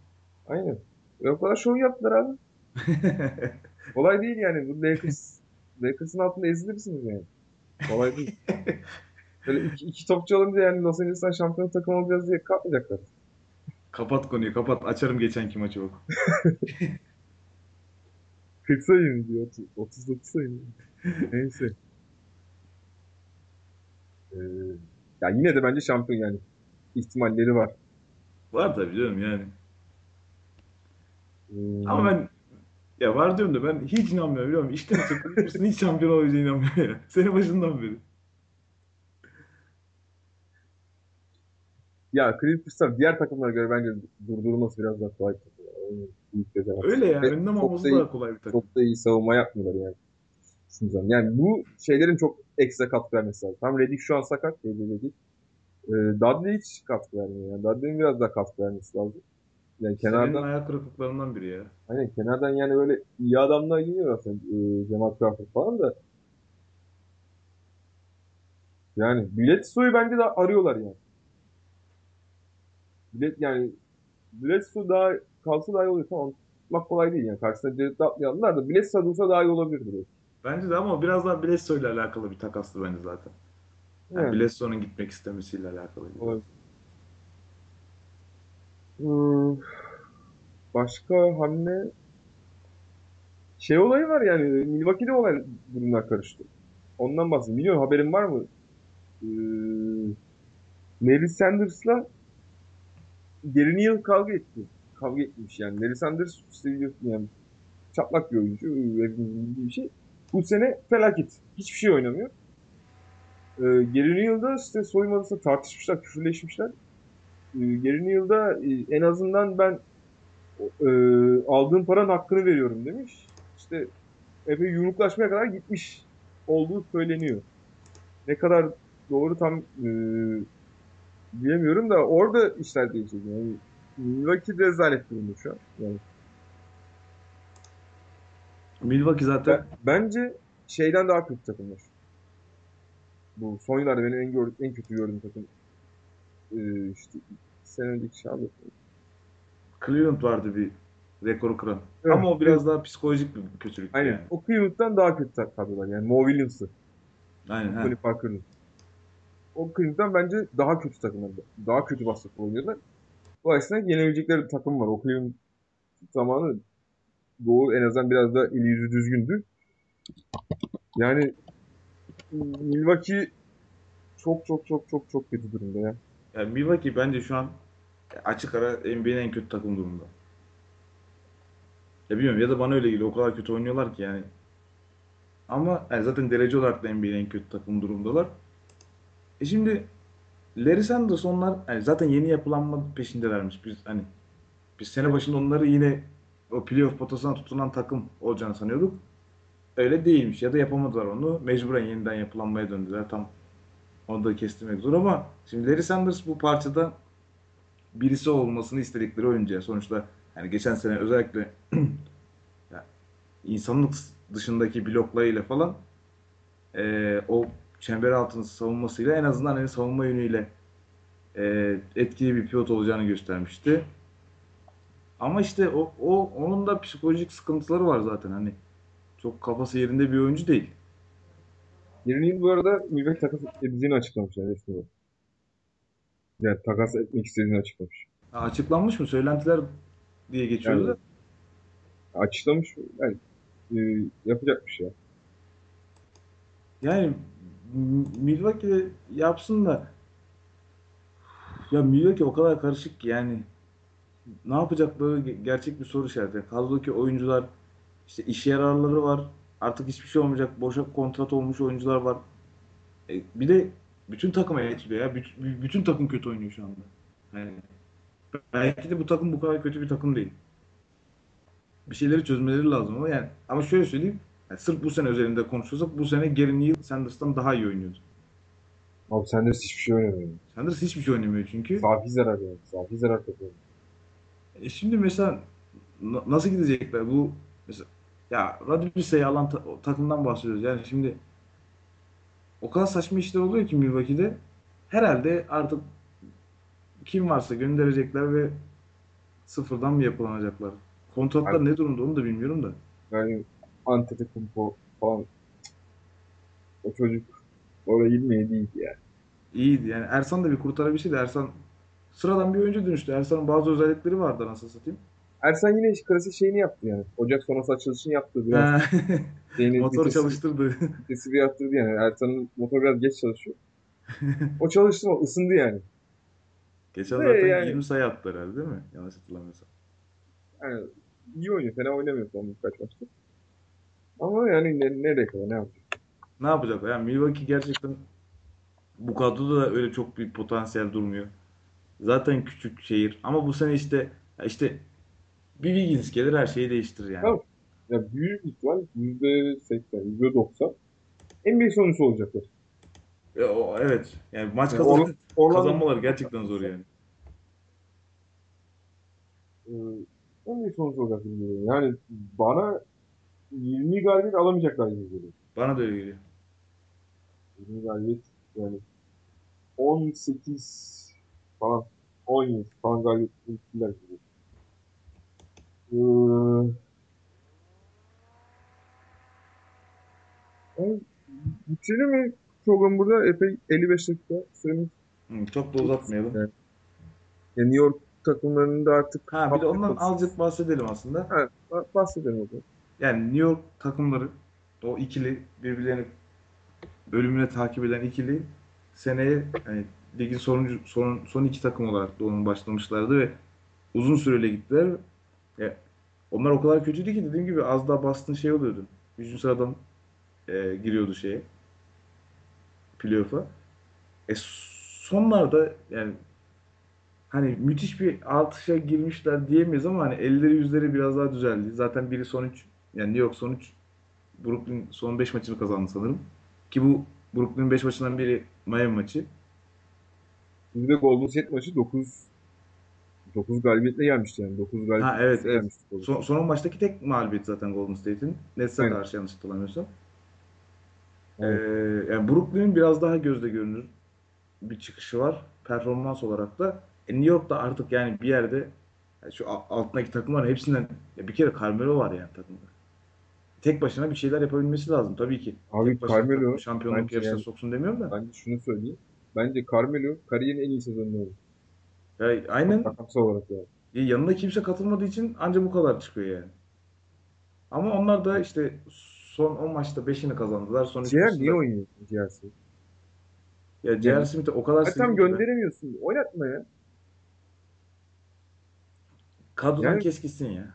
Aynen. E, o kadar şov yaptılar abi. Kolay değil yani. Bu Lakers, Lakers'ın altında ezilirsiniz yani. Kolay değil. Böyle iki, iki topçu alınca yani Los Angeles'tan şampiyon takım olacağız diye kalkmayacaklar.
kapat konuyu kapat. Açarım geçenki maçı bak.
40 sayı diyor? 30, 39 sayı? Neyse. Ee, ya yine de bence şampiyon yani. ihtimalleri var.
Var tabii canım yani.
Ee,
Ama ben ya var diyorum da ben hiç inanmıyorum biliyor musun? İşte Clippers'ın hiç şampiyon olacağına inanmıyorum ya. Sene başından beri.
ya Clippers'tan diğer takımlara göre bence durdurulması biraz daha kolay.
Öyle yani.
Ve
Önlem alması daha kolay bir takım.
çok da iyi savunma yapmıyorlar yani. Zaman. Yani bu şeylerin çok ekstra katkı vermesi lazım. Tam Redick şu an sakat. Redick. Ee, Dudley hiç katkı vermiyor. Yani Dudley'in biraz daha katkı vermesi lazım. Yani kenardan,
ayak kırıklıklarından biri ya.
aynen kenardan yani böyle iyi adamlar geliyor aslında. Ee, Cemal Crawford falan da. Yani Bledsoe'yu bence de arıyorlar yani. Bilet yani Bledsoe daha kalsa daha iyi olur. Tamam. Tutmak kolay değil yani. Karşısında Jared Dudley aldılar da Bledsoe dursa daha iyi olabilirdi. belki.
Bence de ama biraz daha Bledsoe ile alakalı bir takastı bence zaten. Yani
Yani,
Bledsoe'nun gitmek istemesiyle alakalı.
olabilir. Hmm, başka hamle şey olayı var yani Milwaukee'de olan durumlar karıştı. Ondan bahsedeyim. Biliyorum haberin var mı? Ee, Larry Sanders'la Gary Neal kavga etti. Kavga etmiş yani. Larry Sanders işte yani çatlak bir oyuncu. Bildiği bir şey. Bu sene felaket. Hiçbir şey oynamıyor. Ee, Gary Neal'da işte soyunma tartışmışlar, küfürleşmişler. Ee, Gary Neal'da e, en azından ben e, aldığım paranın hakkını veriyorum demiş. İşte epey yumruklaşmaya kadar gitmiş olduğu söyleniyor. Ne kadar doğru tam e, bilemiyorum da orada işler değişecek. Yani Milwaukee rezalet durumda şu an. Yani
Milwaukee zaten
ben- bence şeyden daha kötü takımlar. Bu son yıllarda benim en, gör, en kötü gördüğüm takım e, işte sene önceki Charlotte.
Cleveland vardı bir rekoru kıran.
Evet.
Ama o biraz daha psikolojik bir kötülük
Aynen.
yani.
O Cleveland'dan daha kötü kadrolar. Yani Mo Williams'ı.
Aynen.
Tony Parker'ın. O Cleveland'dan bence daha kötü takımlar. Daha kötü basketbol oynuyorlar. Dolayısıyla yenebilecekleri bir takım var. O Cleveland zamanı Doğu en azından biraz da eli yüzü düzgündü. Yani Milwaukee çok çok çok çok çok kötü durumda ya.
Yani Milwaukee bence şu an açık ara NBA'nin en kötü takım durumunda. Ya bilmiyorum ya da bana öyle geliyor. O kadar kötü oynuyorlar ki yani. Ama yani zaten derece olarak da NBA'nin en kötü takım durumdalar. E şimdi Larry Sanders onlar yani zaten yeni yapılanma peşindelermiş. Biz hani biz sene başında onları yine o playoff potasına tutunan takım olacağını sanıyorduk. Öyle değilmiş ya da yapamadılar onu. Mecburen yeniden yapılanmaya döndüler. Tam onu da kestirmek zor ama şimdi Larry Sanders bu parçada birisi olmasını istedikleri oyuncuya. Sonuçta yani geçen sene özellikle ya insanlık dışındaki bloklarıyla falan eee, o çember altını savunmasıyla en azından hani savunma yönüyle eee, etkili bir pivot olacağını göstermişti. Ama işte o, o onun da psikolojik sıkıntıları var zaten hani çok kafası yerinde bir oyuncu değil.
Yıl bu arada Milwaukee takas edeceğini açıklamışlar resmi olarak. Yani takas etmek istediğini açıklamış.
Ha, açıklanmış mı? Söylentiler diye geçiyordu
Yani açıklamış yani e, yapacakmış ya.
Yani Milwaukee yapsın da ya Milwaukee o kadar karışık ki yani ne yapacakları ge- gerçek bir soru işareti. Kadrodaki oyuncular işte iş yararları var. Artık hiçbir şey olmayacak. Boşa kontrat olmuş oyuncular var. E, bir de bütün takıma etkiliyor ya. Bütün, bütün takım kötü oynuyor şu anda. Yani belki de bu takım bu kadar kötü bir takım değil. Bir şeyleri çözmeleri lazım ama yani ama şöyle söyleyeyim. Yani sırf bu sene özelinde konuşursak bu sene Gary Neal Sanders'tan daha iyi oynuyordu.
Abi Sanders hiçbir şey oynamıyor.
Sanders hiçbir şey oynamıyor çünkü.
Safi zarar yani. Safi zarar kapıyor.
E şimdi mesela na- nasıl gidecekler? Bu mesela ya Raduljić'i alan ta- takımdan bahsediyoruz. Yani şimdi o kadar saçma işler oluyor ki Milwaukee'de. Herhalde artık kim varsa gönderecekler ve sıfırdan mı yapılanacaklar? Kontratlar
Abi-
ne durumda onu da bilmiyorum da.
Yani Antetokounmpo falan o çocuk oraya ilmeği değil yani.
İyiydi yani Ersan da bir kurtarabilseydi Ersan sıradan bir oyuncu dönüştü. Ersan'ın bazı özellikleri vardı nasıl satayım.
Ersan yine klasik şeyini yaptı yani. Ocak sonrası açılışını yaptı. Biraz şeyini,
Motor
vitesi-
çalıştırdı.
vitesi bir arttırdı yani. Ersan'ın motor biraz geç çalışıyor. O çalıştı mı? ısındı yani.
Geçen
Ve
zaten
yani-
20 sayı attı herhalde değil mi? Yanlış hatırlamıyorsam.
Yani iyi oynuyor. Fena oynamıyor son birkaç maçta. Ama yani ne, nereye kadar ne yapacak?
Ne yapacak? Yani Milwaukee gerçekten bu kadroda da öyle çok büyük potansiyel durmuyor. Zaten küçük şehir ama bu sene işte işte bir Wiggins gelir her şeyi değiştirir yani.
Tamam. Ya büyük ihtimal %80, %90 NBA sonucu olacaklar.
E, o, evet. Yani maç
Yani
kazan
Orlando
kazanmaları gerçekten zor yani.
e, NBA sonucu olacak bilmiyorum. Yani bana 20 galibiyet alamayacaklar gibi geliyor.
Bana da öyle geliyor.
20 galibiyet yani 18 falan 17 falan galibiyet gibi. Ee, Bitirelim mi programı burada? Epey 55 dakika süremiz.
Hı, çok da uzatmayalım.
Yani, yani New York takımlarının da artık
Ha bir de ondan azıcık bahsedelim aslında.
Ba- bahsedelim o zaman.
Yani New York takımları o ikili birbirlerini ölümüne takip eden ikili seneye hani ligin sonuncu, son, son iki takım olarak doğum başlamışlardı ve uzun süreli gittiler. E, onlar o kadar kötüydü ki dediğim gibi az daha Boston şey oluyordu. Üçüncü sıradan e, giriyordu şeye playoff'a. E, sonlarda yani hani müthiş bir artışa girmişler diyemeyiz ama hani elleri yüzleri biraz daha düzeldi. Zaten biri son 3 yani New York son 3 Brooklyn son 5 maçını kazandı sanırım. Ki bu Brooklyn'in 5 maçından biri Miami maçı.
Şimdi de Golden State maçı 9 9 galibiyetle gelmişti yani. 9 galibiyetle
Ha evet, evet.
gelmişti.
Son, son 10 maçtaki tek mağlubiyet zaten Golden State'in. Nets'e
Aynen.
karşı yanlış hatırlamıyorsam.
Evet.
Ee, yani Brooklyn'in biraz daha gözde görünür bir çıkışı var. Performans olarak da. E, New York'ta artık yani bir yerde yani şu altındaki takımların hepsinden ya bir kere Carmelo var yani takımda. Tek başına bir şeyler yapabilmesi lazım tabii ki.
Abi
Tek
Carmelo
şampiyonluk yarışına
yani-
soksun demiyorum da.
Ben şunu söyleyeyim. Bence Carmelo kariyerin en iyi sezonunu oynadı.
Ya, aynen
Rakamsal olarak yani.
Ya yanına kimse katılmadığı için ancak bu kadar çıkıyor yani. Ama onlar da işte son 10 maçta 5'ini kazandılar. Son 3
Ciğer
maçında.
niye oynuyor Ciğer'si?
Ya J.R. Smith'i o kadar
Ha, tam
sildi ki ben.
gönderemiyorsun. Oynatma ya.
Kadrodan
Yani-
kes gitsin ya.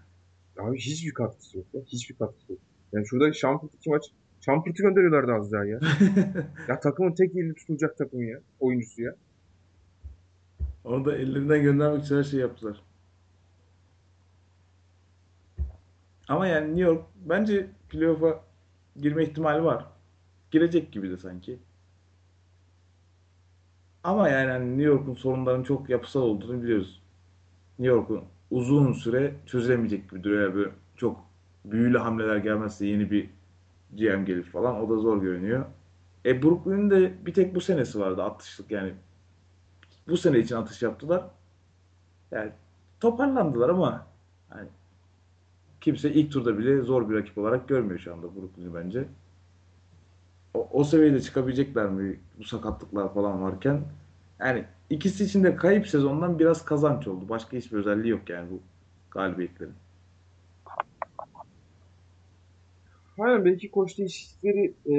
Abi hiçbir katkısı yok ya. Hiçbir katkısı yok. Yani şurada Şampurt iki maç Şampurt'u gönderiyorlardı az daha ya. ya takımın tek eli tutulacak takımı ya. Oyuncusu ya.
Onu da ellerinden göndermek için her şeyi yaptılar. Ama yani New York bence playoff'a girme ihtimali var. Girecek gibi de sanki. Ama yani hani New York'un sorunlarının çok yapısal olduğunu biliyoruz. New York'un uzun süre çözülemeyecek gibi duruyor. Yani böyle çok büyülü hamleler gelmezse yeni bir GM gelir falan. O da zor görünüyor. E Brooklyn'in de bir tek bu senesi vardı atışlık yani. Bu sene için atış yaptılar. Yani toparlandılar ama hani kimse ilk turda bile zor bir rakip olarak görmüyor şu anda Brooklyn'i bence. O, o seviyede çıkabilecekler mi bu sakatlıklar falan varken? Yani ikisi için de kayıp sezondan biraz kazanç oldu. Başka hiçbir özelliği yok yani bu galibiyetlerin.
Aynen belki koç değişiklikleri e,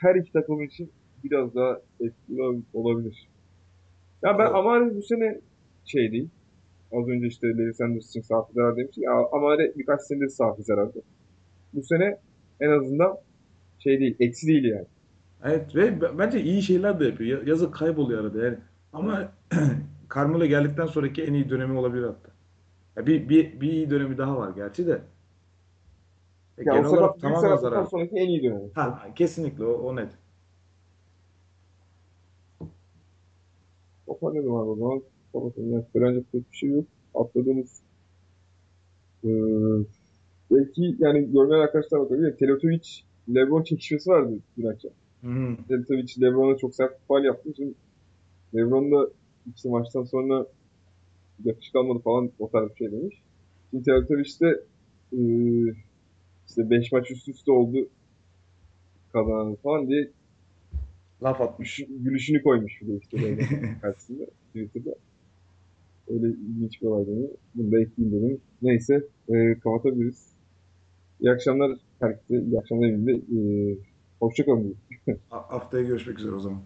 her iki takım için biraz daha etkili ol- olabilir. Ya ben. Amare bu sene şey değil. Az önce işte Larry Sanders için sahafı zarar demiştik. Ya Amare birkaç senedir sahafı zarardı. Bu sene en azından şey değil, eksi değil yani.
Evet ve bence iyi şeyler de yapıyor. Ya- Yazık kayboluyor arada yani. Ama Carmelo geldikten sonraki en iyi dönemi olabilir hatta. Ya bir, bir, bir iyi dönemi daha var gerçi de. E,
Ya
genel olarak tamamen zarar.
sonraki en iyi dönemi.
Ha, kesinlikle o, o net.
Toparlayalım abi o zaman. Kapatalım. Yani pek bir şey yok. Atladığımız e, belki yani görmeyen arkadaşlar bakabilir. Teletovic Lebron çekişmesi vardı dün akşam.
Hı.
Teletovic Lebron'a çok sert bir faul yaptı. Şimdi Lebron da işte maçtan sonra yakışık almadı falan o tarz bir şey demiş. Şimdi Teletovic de e, işte 5 maç üst üste oldu kazanan falan diye
Laf atmış.
gülüş- gülüşünü koymuş bir de işte böyle karşısında Twitter'da. Öyle ilginç bir olay dönüyor. Bunu da ekleyeyim dedim. Neyse e, kapatabiliriz. İyi akşamlar herkese. İyi akşamlar evinde. E, hoşça kalın.
Ha- Haftaya görüşmek üzere o zaman.